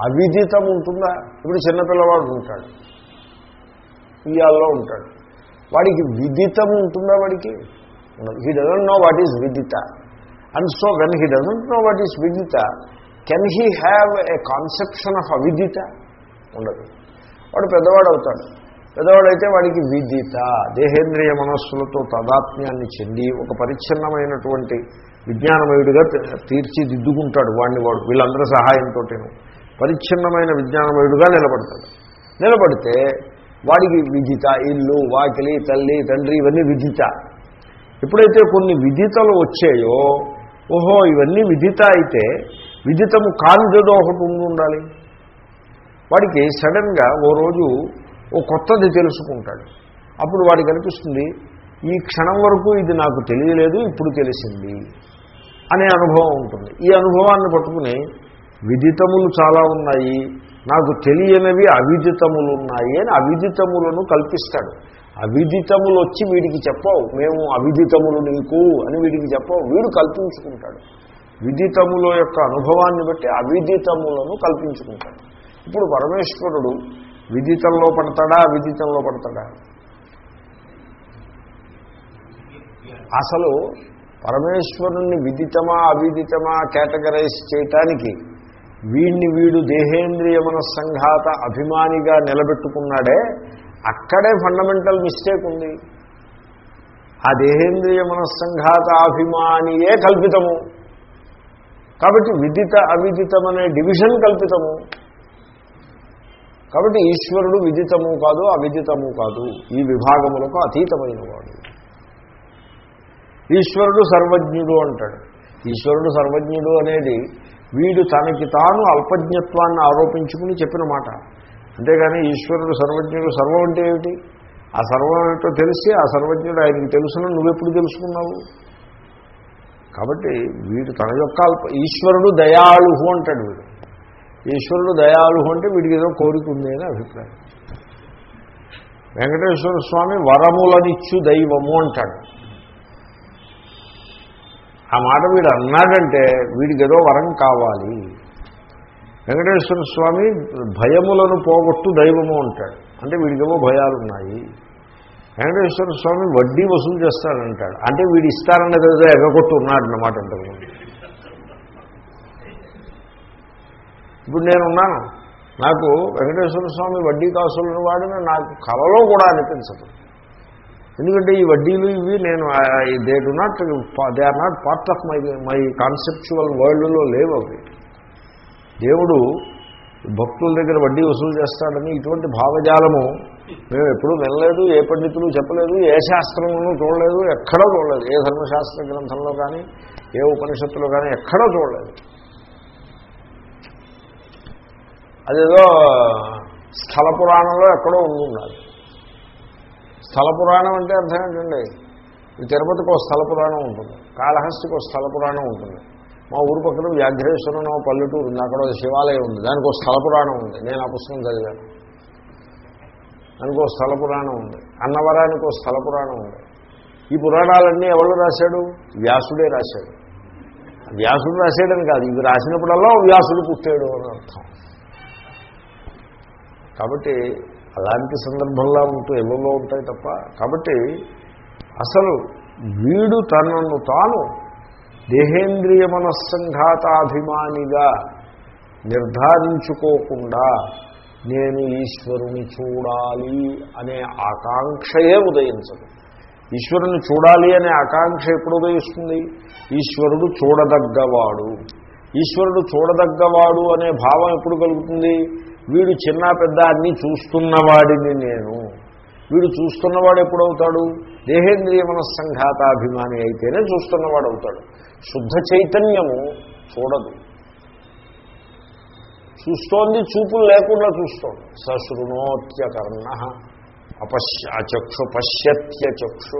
అవిదితం ఉంటుందా ఇప్పుడు చిన్నపిల్లవాడు ఉంటాడు. ఇయాల్లో ఉంటాడు. వాడికి విదితం ఉంటుందా వాడికి? He doesn't know what is విదిత and so when he doesn't know what is విదిత can he have a conception of అవిదిత ఉండదు. వాడు పెద్దవాడు అవుతాడు. పెద్దవాడైతే వాడికి విదిత దేహేంద్రియ మనస్సులతో తదాత్మ్యాన్ని చెంది ఒక పరిచ్ఛిన్నమైనటువంటి విజ్ఞానమయుడిగా తీర్చిదిద్దుకుంటాడు వాడిని వాడు వీళ్ళందరి సహాయంతో పరిచ్ఛిన్నమైన విజ్ఞానమయుడిగా నిలబడతాడు. నిలబడితే వాడికి విదిత ఇల్లు వాకిలి తల్లి తండ్రి ఇవన్నీ విదిత ఎప్పుడైతే కొన్ని విదితలు వచ్చాయో ఓహో ఇవన్నీ విదిత అయితే విదితము కానిదేదో ఒకటి ఉండి ఉండాలి. వాడికి సడన్గా ఓ రోజు ఓ కొత్తది తెలుసుకుంటాడు. అప్పుడు వాడికి అనిపిస్తుంది ఈ క్షణం వరకు ఇది నాకు తెలియలేదు ఇప్పుడు తెలిసింది అనే అనుభవం ఉంటుంది. ఈ అనుభవాన్ని పట్టుకుని విదితములు చాలా ఉన్నాయి. నాకు తెలియనివి అవిదితములు ఉన్నాయి అని అవిదితములను కల్పిస్తాడు. అవిదితములు వచ్చి వీడికి చెప్పవు. మేము అవిదితములు నీకు అని వీడికి చెప్పవు. వీడు కల్పించుకుంటాడు. విదితముల యొక్క అనుభవాన్ని బట్టి అవిదితములను కల్పించుకుంటాడు. ఇప్పుడు పరమేశ్వరుడు విదితంలో పడతాడా? అవిదితంలో పడతాడా? అసలు పరమేశ్వరుణ్ణి విదితమా అవిదితమా కేటగరైజ్ చేయటానికి వీడిని వీడు దేహేంద్రియ మనస్సంఘాత అభిమానిగా నిలబెట్టుకున్నాడే అక్కడే ఫండమెంటల్ మిస్టేక్ ఉంది. ఆ దేహేంద్రియ మనస్సంఘాత అభిమానియే కల్పితము. కాబట్టి విదిత అవిదితం అనే డివిజన్ కల్పితము. కాబట్టి ఈశ్వరుడు విదితము కాదు అవిదితము కాదు. ఈ విభాగములకు అతీతమైన వాడు. ఈశ్వరుడు సర్వజ్ఞుడు అంటాడు. ఈశ్వరుడు సర్వజ్ఞుడు అనేది వీడు తనకి తాను అల్పజ్ఞత్వాన్ని ఆరోపించుకుని చెప్పిన మాట. అంతేగాని ఈశ్వరుడు సర్వజ్ఞుడు సర్వం అంటే ఏమిటి? ఆ సర్వం ఏమిటో తెలిసి ఆ సర్వజ్ఞుడు ఆయనకి తెలుసును నువ్వెప్పుడు తెలుసుకున్నావు? కాబట్టి వీడు తన యొక్క అల్ప ఈశ్వరుడు దయాళు అంటాడు వీడు. ఈశ్వరుడు దయాళు అంటే వీడికి ఏదో కోరిక ఉంది అని అభిప్రాయం. వెంకటేశ్వర స్వామి వరములనిచ్చు దైవము అంటాడు. ఆ మాట వీడు అన్నాడంటే వీడికి ఏదో వరం కావాలి. వెంకటేశ్వర స్వామి భయములను పోగొట్టు దైవము అంటాడు. అంటే వీడికేమో భయాలు ఉన్నాయి వెంకటేశ్వర స్వామి వడ్డీ వసూలు చేస్తాడంటాడు. అంటే వీడు ఇస్తారన్నది ఏదో ఎగగొట్టు ఉన్నాడన్నమాట అంటారు ఇప్పుడు నేనున్నాను. నాకు వెంకటేశ్వర స్వామి వడ్డీ కాసులను వాడిన నాకు కలలో కూడా అనిపించదు. ఎందుకంటే ఈ వడ్డీలు ఇవి నేను they do not they are not part of my my conceptual వరల్డ్లో లేవు అవి. దేవుడు భక్తుల దగ్గర వడ్డీ వసూలు చేస్తాడని ఇటువంటి భావజాలము మేము ఎప్పుడూ వినలేదు ఏ పండితులు చెప్పలేదు ఏ శాస్త్రంలో చూడలేదు ఎక్కడో చూడలేదు. ఏ ధర్మశాస్త్ర గ్రంథంలో కానీ ఏ ఉపనిషత్తులో కానీ ఎక్కడో చూడలేదు. అదేదో స్థల పురాణంలో ఎక్కడో ఉండి ఉండాలి స్థల పురాణం అంటే అర్థం ఏంటండి? ఈ తిరుపతికి ఒక స్థల పురాణం ఉంటుంది కాళహస్తికి ఒక స్థల పురాణం ఉంటుంది. మా ఊరు పక్కన వ్యాఘ్రేశ్వరం పల్లెటూరు ఉంది అక్కడ శివాలయం ఉంది దానికి ఒక స్థల పురాణం ఉంది నేను ఆ పుస్తకం చదివాను. దానికి ఒక స్థల పురాణం ఉంది అన్నవరానికి ఒక స్థల పురాణం ఉంది. ఈ పురాణాలన్నీ ఎవరు రాశాడు? వ్యాసుడే రాశాడు. వ్యాసుడు రాశాడని కాదు ఇవి రాసినప్పుడల్లా వ్యాసుడు పుట్టాడు అని అర్థం. కాబట్టి అలాంటి సందర్భంలో ఉంటూ ఎవరిలో ఉంటాయి తప్ప. కాబట్టి అసలు వీడు తనను తాను దేహేంద్రియ మనస్సంఘాతాభిమానిగా నిర్ధారించుకోకుండా నేను ఈశ్వరుని చూడాలి అనే ఆకాంక్షయే ఉదయించదు. ఈశ్వరుని చూడాలి అనే ఆకాంక్ష ఎప్పుడు ఉదయిస్తుంది? ఈశ్వరుడు చూడదగ్గవాడు. ఈశ్వరుడు చూడదగ్గవాడు అనే భావం ఎప్పుడు కలుగుతుంది? వీడు చిన్న పెద్ద అన్నీ చూస్తున్నవాడిని నేను. వీడు చూస్తున్నవాడు ఎప్పుడవుతాడు? దేహేంద్రియ మనస్సంఘాతాభిమాని అయితేనే చూస్తున్నవాడు అవుతాడు శుద్ధ చైతన్యము చూడదు. చూస్తోంది చూపులు లేకుండా చూస్తోంది. సశృణోత్యకర్ణ అపశ్య అచక్షు పశ్యత్య చక్షు.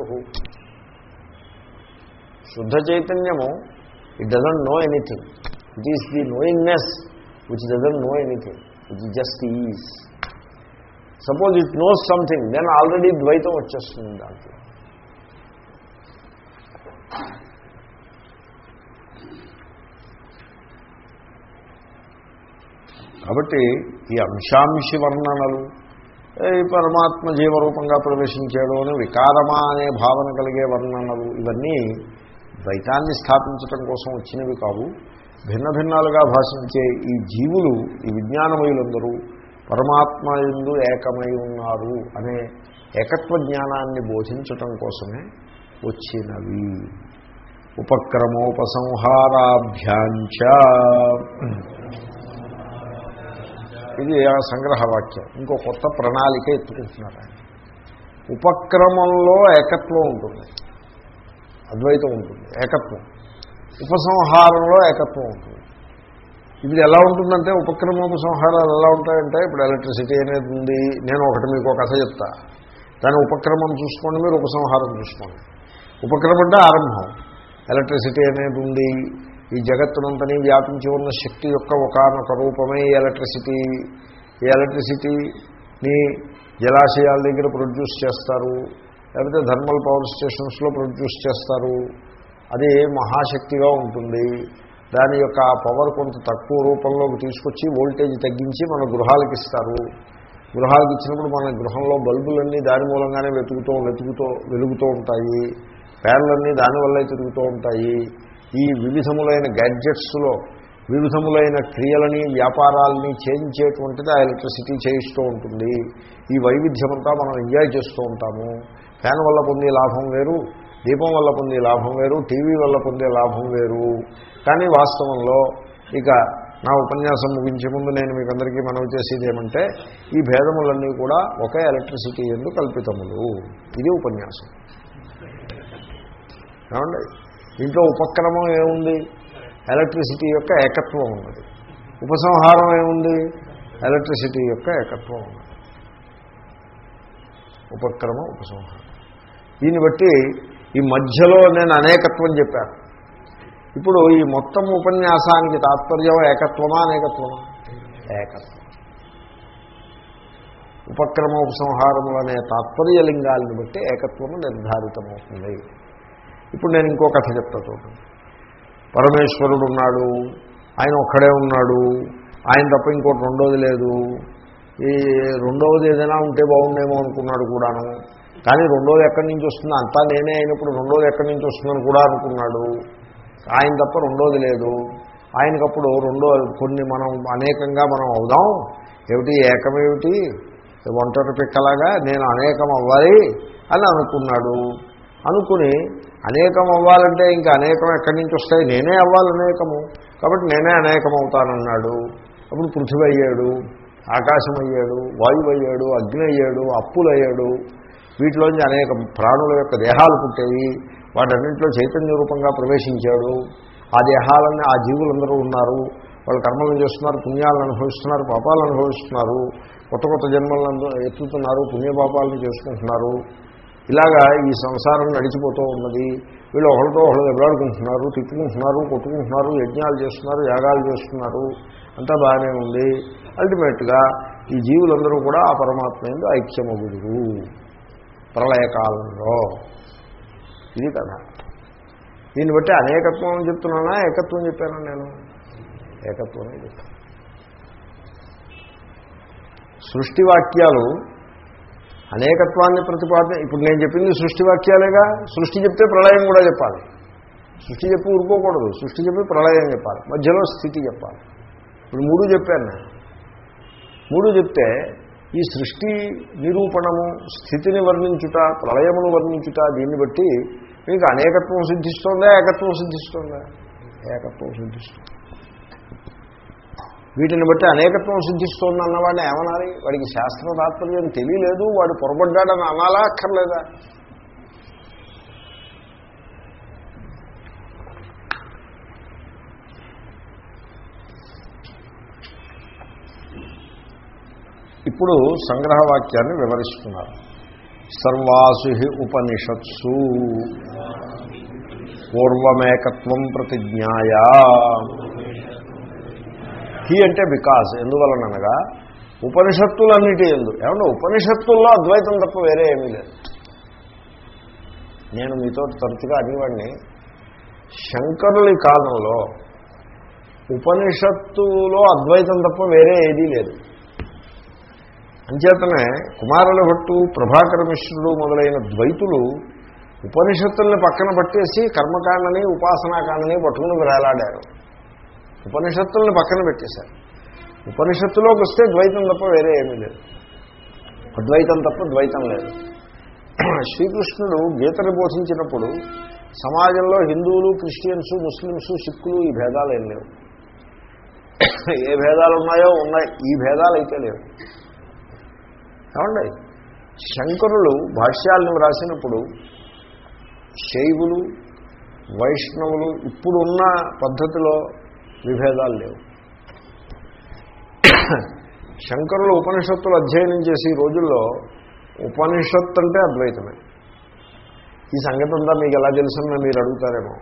శుద్ధ చైతన్యము it doesn't know anything it is the knowingness which doesn't know anything it just is suppose it knows something then already ద్వైతం వచ్చేస్తుంది దాంట్లో కాబట్టి ఈ అంశాంశి వర్ణనలు పరమాత్మ జీవరూపంగా ప్రవేశించాడు అని వికారమా అనే భావన కలిగే వర్ణనలు ఇవన్నీ ద్వైతాన్ని స్థాపించటం కోసం వచ్చినవి కావు. భిన్న భిన్నాలుగా భాషించే ఈ జీవులు ఈ విజ్ఞానమయులందరూ పరమాత్మ ఎందు ఏకమై ఉన్నారు అనే ఏకత్వ జ్ఞానాన్ని బోధించటం కోసమే వచ్చినవి. ఉపక్రమోపసంహారాభ్యాంచ. ఇది ఆ సంగ్రహవాక్యం. ఇంకో కొత్త ప్రణాళిక ఎత్తుకుంటున్నారు ఆయన. ఉపక్రమంలో ఏకత్వం ఉంటుంది. అద్వైతం ఉంటుంది. ఏకత్వం. ఉపసంహారంలో ఏకత్వం ఉంటుంది. ఇది ఎలా ఉంటుందంటే ఉపక్రమోపసంహారాలు ఎలా ఉంటాయంటే ఇప్పుడు ఎలక్ట్రిసిటీ అనేది ఉంది నేను ఒకటి మీకు ఒక కథ చెప్తా. దాని ఉపక్రమం చూసుకోండి మీరు ఉపసంహారం చూసుకోండి. ఉపక్రమం అంటే ఆరంభం. ఎలక్ట్రిసిటీ అనేది ఉంది ఈ జగత్తునంతని వ్యాపించి ఉన్న శక్తి యొక్క ఒకనొక రూపమే ఎలక్ట్రిసిటీ. ఈ ఎలక్ట్రిసిటీని జలాశయాల దగ్గర ప్రొడ్యూస్ చేస్తారు లేకపోతే థర్మల్ పవర్ స్టేషన్స్లో ప్రొడ్యూస్ చేస్తారు. అది మహాశక్తిగా ఉంటుంది. దాని యొక్క పవర్ కొంత తక్కువ రూపంలోకి తీసుకొచ్చి వోల్టేజ్ తగ్గించి మన గృహాలకు ఇస్తారు. గృహాలకు ఇచ్చినప్పుడు మన గృహంలో బల్బులన్నీ దాని మూలంగానే వెతుకుతూ వెతుకుతూ వెలుగుతూ ఉంటాయి. ఫ్యాన్లన్నీ దానివల్లే తిరుగుతూ ఉంటాయి. ఈ వివిధములైన గ్యాడ్జెట్స్లో వివిధములైన క్రియలని వ్యాపారాలని చేయించేటువంటిది ఆ ఎలక్ట్రిసిటీ చేయిస్తూ ఉంటుంది. ఈ వైవిధ్యమంతా మనం ఎంజాయ్ చేస్తూ ఉంటాము. ఫ్యాన్ వల్ల పొందే లాభం వేరు. దీపం వల్ల పొందే లాభం వేరు టీవీ వల్ల పొందే లాభం వేరు. కానీ వాస్తవంలో ఇక నా ఉపన్యాసం ముగించే ముందు నేను మీకు అందరికీ మనవి చేసేది ఏమంటే ఈ భేదములన్నీ కూడా ఒకే ఎలక్ట్రిసిటీ ఎందు కల్పితములు. ఇది ఉపన్యాసం. ఏమండి? దీంట్లో ఉపక్రమం ఏముంది? ఎలక్ట్రిసిటీ యొక్క ఏకత్వం ఉన్నది. ఉపసంహారం ఏముంది? ఎలక్ట్రిసిటీ యొక్క ఏకత్వం ఉన్నది. ఉపక్రమం ఉపసంహారం. దీన్ని బట్టి ఈ మధ్యలో నేను అనేకత్వం చెప్పాను. ఇప్పుడు ఈ మొత్తం ఉపన్యాసానికి తాత్పర్యం ఏకత్వమా అనేకత్వమా? ఏకత్వం. ఉపక్రమ ఉపసంహారములు అనే తాత్పర్య లింగాలను బట్టి ఏకత్వము నిర్ధారితమవుతుంది. ఇప్పుడు నేను ఇంకో కథ చెప్తా చూడండి పరమేశ్వరుడు ఉన్నాడు ఆయన ఒక్కడే ఉన్నాడు ఆయన తప్ప ఇంకోటి రెండోది లేదు. ఈ రెండవది ఏదైనా ఉంటే బాగుండేమో అనుకున్నాడు కూడాను. కానీ రెండోది ఎక్కడి నుంచి వస్తుంది? అంతా నేనే అయినప్పుడు రెండోది ఎక్కడి నుంచి వస్తుందని కూడా అనుకున్నాడు. ఆయన తప్ప రెండోది లేదు. ఆయనకప్పుడు రెండో కొన్ని మనం అనేకంగా మనం అవుదాం. ఏమిటి? ఏకమేమిటి ఒంటరి పిక్కలాగా నేను అనేకం అవ్వాలి అని అనుకున్నాడు. అనుకుని అనేకం అవ్వాలంటే ఇంకా అనేకం ఎక్కడి నుంచి వస్తాయి? నేనే అవ్వాలి అనేకము. కాబట్టి నేనే అనేకం అవుతానన్నాడు. అప్పుడు పృథివీ అయ్యాడు ఆకాశం అయ్యాడు వాయువు అయ్యాడు అగ్ని అయ్యాడు అప్పులు అయ్యాడు వీటిలోంచి అనేక ప్రాణుల యొక్క దేహాలు పుట్టేవి. వాటన్నింటిలో చైతన్య రూపంగా ప్రవేశించాడు. ఆ దేహాలన్నీ ఆ జీవులందరూ ఉన్నారు. వాళ్ళు కర్మలను చేస్తున్నారు పుణ్యాలను అనుభవిస్తున్నారు పాపాలను అనుభవిస్తున్నారు. కొత్త కొత్త జన్మలను ఎత్తుతున్నారు పుణ్యపాపాలను చేసుకుంటున్నారు. ఇలాగా ఈ సంసారం నడిచిపోతూ ఉన్నది. వీళ్ళు ఒకరితో ఒకరు దెబ్బలాడుకుంటున్నారు తిట్టుకుంటున్నారు కొట్టుకుంటున్నారు యజ్ఞాలు చేస్తున్నారు యాగాలు చేస్తున్నారు. అంతా బాగానే ఉంది. అల్టిమేట్గా ఈ జీవులందరూ కూడా ఆ పరమాత్మ ఐక్యమగుడు ప్రళయకాలంలో. ఇది కదా దీన్ని బట్టి అనేకత్వం అని చెప్తున్నానా? ఏకత్వం చెప్పాను నేను? ఏకత్వమే చెప్తాను సృష్టి వాక్యాలు అనేకత్వాన్ని ప్రతిపాదన ఇప్పుడు నేను చెప్పింది సృష్టి వాక్యాలేగా? సృష్టి చెప్తే ప్రళయం కూడా చెప్పాలి. సృష్టి చెప్పి ఊరుకోకూడదు. సృష్టి చెప్పి ప్రళయం చెప్పాలి. మధ్యలో స్థితి చెప్పాలి. ఇప్పుడు మూడు చెప్పాను నేను. మూడు చెప్తే ఈ సృష్టి నిరూపణము స్థితిని వర్ణించుట ప్రళయమును వర్ణించుట దీన్ని బట్టి మీకు అనేకత్వం సిద్ధిస్తుందా ఏకత్వం సిద్ధిస్తుందా? ఏకత్వం సిద్ధిస్తుంది. వీటిని బట్టి అనేకత్వం సిద్ధిస్తోంది అన్నవాడిని ఏమనాలి? వాడికి శాస్త్ర తాత్పర్యం తెలియలేదు వాడు పొరబడ్డాడని అనాలా అక్కర్లేదా? ఇప్పుడు సంగ్రహవాక్యాన్ని వివరిస్తున్నారు. సర్వాసు ఉపనిషత్సు పూర్వమేకత్వం ప్రతిజ్ఞాయ. హీ అంటే బికాజ్ ఎందువలనగా ఉపనిషత్తులన్నిటి ఎందు. ఏమన్నా ఉపనిషత్తుల్లో అద్వైతం తప్ప వేరే ఏమీ లేదు. నేను మీతో తరచుగా అనేవాడిని శంకరుల కాలంలో ఉపనిషత్తులో అద్వైతం తప్ప వేరే ఏదీ లేదు. అంచేతనే కుమారుల భట్టు ప్రభాకర మిశ్రుడు మొదలైన ద్వైతులు ఉపనిషత్తుల్ని పక్కన పట్టేసి కర్మకాండని ఉపాసనాకాండని పట్టుకుని వేలాడారు. ఉపనిషత్తుల్ని పక్కన పెట్టేశారు. ఉపనిషత్తులోకి వస్తే ద్వైతం తప్ప వేరే ఏమీ లేదు. అద్వైతం తప్ప ద్వైతం లేదు. శ్రీకృష్ణుడు గీతను బోధించినప్పుడు సమాజంలో హిందువులు క్రిస్టియన్స్ ముస్లిమ్స్ సిక్కులు ఈ భేదాలు ఏం లేవు. ఏ భేదాలు ఉన్నాయో ఉన్నాయి ఈ భేదాలు అయితే లేవు. ఏమండి? శంకరులు భాష్యాలను వ్రాసినప్పుడు శైవులు వైష్ణవులు ఇప్పుడున్న పద్ధతిలో విభేదాలు లేవు. శంకరులు ఉపనిషత్తులు అధ్యయనం చేసి రోజుల్లో ఉపనిషత్తు అంటే అద్వైతమే. ఈ సంగతి అంతా మీకు ఎలా తెలుసున్నా మీరు అడుగుతారేమో.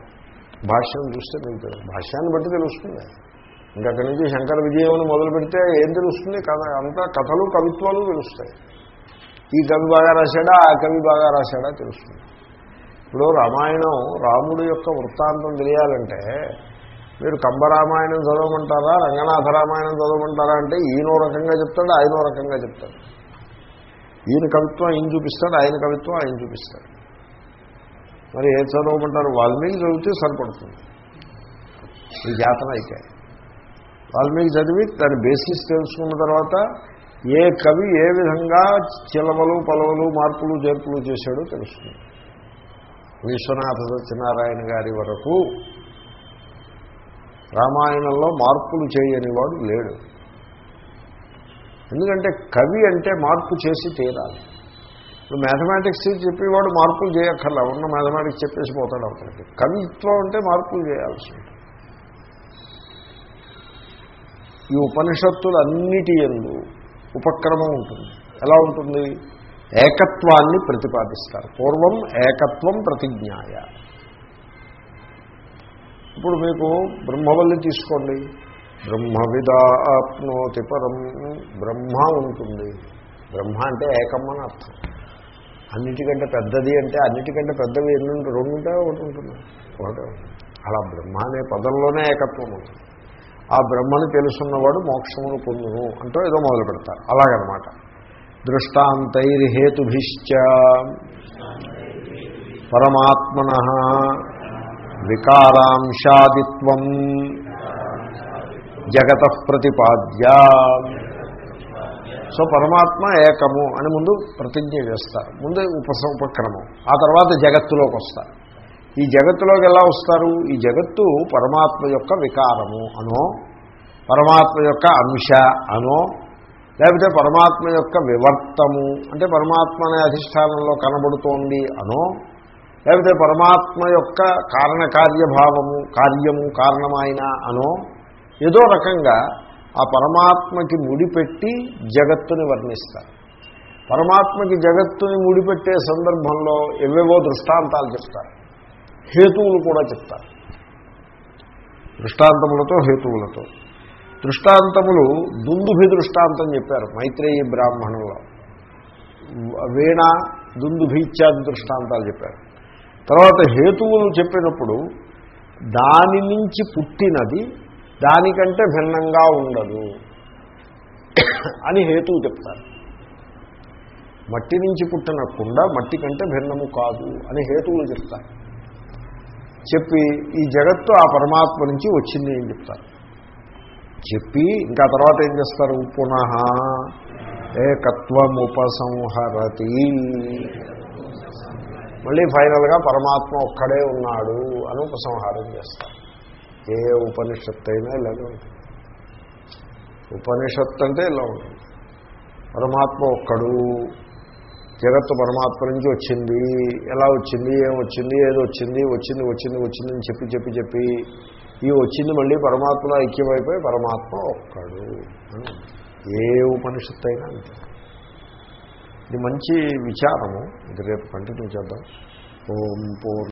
భాష్యం చూస్తే మీకు తెలుసు. భాష్యాన్ని బట్టి తెలుస్తుంది. ఇంకా అక్కడి నుంచి శంకర విజయం మొదలు పెడితే ఏం తెలుస్తుంది? కథ అంతా కథలు కవిత్వాలు తెలుస్తాయి. ఈ కవి బాగా రాశాడా? ఆ కవి బాగా రాశాడా తెలుస్తుంది. ఇప్పుడు రామాయణం రాముడు యొక్క వృత్తాంతం తెలియాలంటే మీరు కంబరామాయణం చదవమంటారా? రంగనాథ రామాయణం చదవమంటారా అంటే ఈయనో రకంగా చెప్తాడు ఆయనో రకంగా చెప్తాడు. ఈయన కవిత్వం ఈయన చూపిస్తాడు ఆయన కవిత్వం ఆయన చూపిస్తాడు. మరి ఏ చదవమంటారు? వాల్మీకి చదివితే సరిపడుతుంది. ఈ జాతన అయితే. వాల్మీకి చదివి దాని బేసిస్ తెలుసుకున్న తర్వాత ఏ కవి ఏ విధంగా చిలవలు పలవలు మార్పులు చేర్పులు చేశాడో తెలుస్తుంది. విశ్వనాథ సత్యనారాయణ గారి వరకు రామాయణంలో మార్పులు చేయని వాడు లేడు. ఎందుకంటే కవి అంటే మార్పు చేసి తీరాలి. ఇప్పుడు మ్యాథమెటిక్స్ చెప్పేవాడు మార్పులు చేయక్కర్లా ఉన్న మ్యాథమెటిక్స్ చెప్పేసి పోతాడు అక్కడికి కవిత్వం అంటే మార్పులు చేయాల్సి ఉంటుంది. ఈ ఉపనిషత్తులన్నిటి ఎందు ఉపక్రమం ఉంటుంది. ఎలా ఉంటుంది? ఏకత్వాన్ని ప్రతిపాదిస్తారు. పూర్వం ఏకత్వం ప్రతిజ్ఞాయ. ఇప్పుడు మీకు బ్రహ్మవల్లి తీసుకోండి. బ్రహ్మవిదా ఆప్నోతి పరం బ్రహ్మ ఉంటుంది. బ్రహ్మ అంటే ఏకం అని అర్థం. అన్నిటికంటే పెద్దది అంటే అన్నిటికంటే పెద్దవి ఎన్ని రెండు ఉంటాయో ఒకటి ఉంటుంది. ఒకటే ఉంటుంది. అలా బ్రహ్మ అనే పదంలోనే ఏకత్వం ఉంటుంది. ఆ బ్రహ్మను తెలుసున్నవాడు మోక్షమును పొందును అంటూ ఏదో మొదలు పెడతారు. అలాగనమాట. దృష్టాంతైర్హేతుభిశ్చ. పరమాత్మన వికారాంశాదిత్వం. జగత ప్రతిపాద్య. సో పరమాత్మ ఏకము అని ముందు ప్రతిజ్ఞ చేస్తారు. ముందు ఉపస ఉపక్రమం. ఆ తర్వాత జగత్తులోకి వస్తారు ఈ జగత్తులోకి ఎలా వస్తారు? ఈ జగత్తు పరమాత్మ యొక్క వికారము అనో పరమాత్మ యొక్క అంశ అనో లేకపోతే పరమాత్మ యొక్క వివర్తము అంటే పరమాత్మ అనే అధిష్టానంలో కనబడుతోంది అనో లేకపోతే పరమాత్మ యొక్క కారణకార్యభావము కార్యము కారణమైన అనో ఏదో రకంగా ఆ పరమాత్మకి ముడిపెట్టి జగత్తుని వర్ణిస్తారు. పరమాత్మకి జగత్తుని ముడిపెట్టే సందర్భంలో ఎవేవో దృష్టాంతాలు చెప్తారు. హేతువులు కూడా చెప్తారు. దృష్టాంతములతో హేతువులతో. దృష్టాంతములు దుందుభి దృష్టాంతం చెప్పారు మైత్రేయ బ్రాహ్మణంలో వీణ దుందుభి ఇత్యాది దృష్టాంతాలు చెప్పారు. తర్వాత హేతువులు చెప్పినప్పుడు దాని నుంచి పుట్టినది దానికంటే భిన్నంగా ఉండదు అని హేతువు చెప్తారు. మట్టి నుంచి పుట్టిన కుండ మట్టి కంటే భిన్నము కాదు అని హేతువులు చెప్తారు. చెప్పి ఈ జగత్తు ఆ పరమాత్మ నుంచి వచ్చింది అని చెప్తారు. చెప్పి ఇంకా తర్వాత ఏం చేస్తారు? పునః ఏకత్వముపసంహరతి. మళ్ళీ ఫైనల్గా పరమాత్మ ఒక్కడే ఉన్నాడు అని ఉపసంహారం చేస్తారు. ఏ ఉపనిషత్తు అయినా ఇలాగే ఉంటుంది. ఉపనిషత్తు అంటే ఇలా ఉంటుంది. పరమాత్మ ఒక్కడు జగత్తు పరమాత్మ నుంచి వచ్చింది ఎలా వచ్చింది ఏం వచ్చింది ఏదో వచ్చింది వచ్చింది వచ్చింది వచ్చింది అని చెప్పి చెప్పి చెప్పి ఈ వచ్చింది మళ్ళీ పరమాత్మలో ఐక్యమైపోయి పరమాత్మ ఒక్కడు అని. ఏ ఉపనిషత్తు అయినా అంతే. ఇది మంచి విచారము. ఇది రేపు కంటిన్యూ చేద్దాం. ఓం పూర్ణ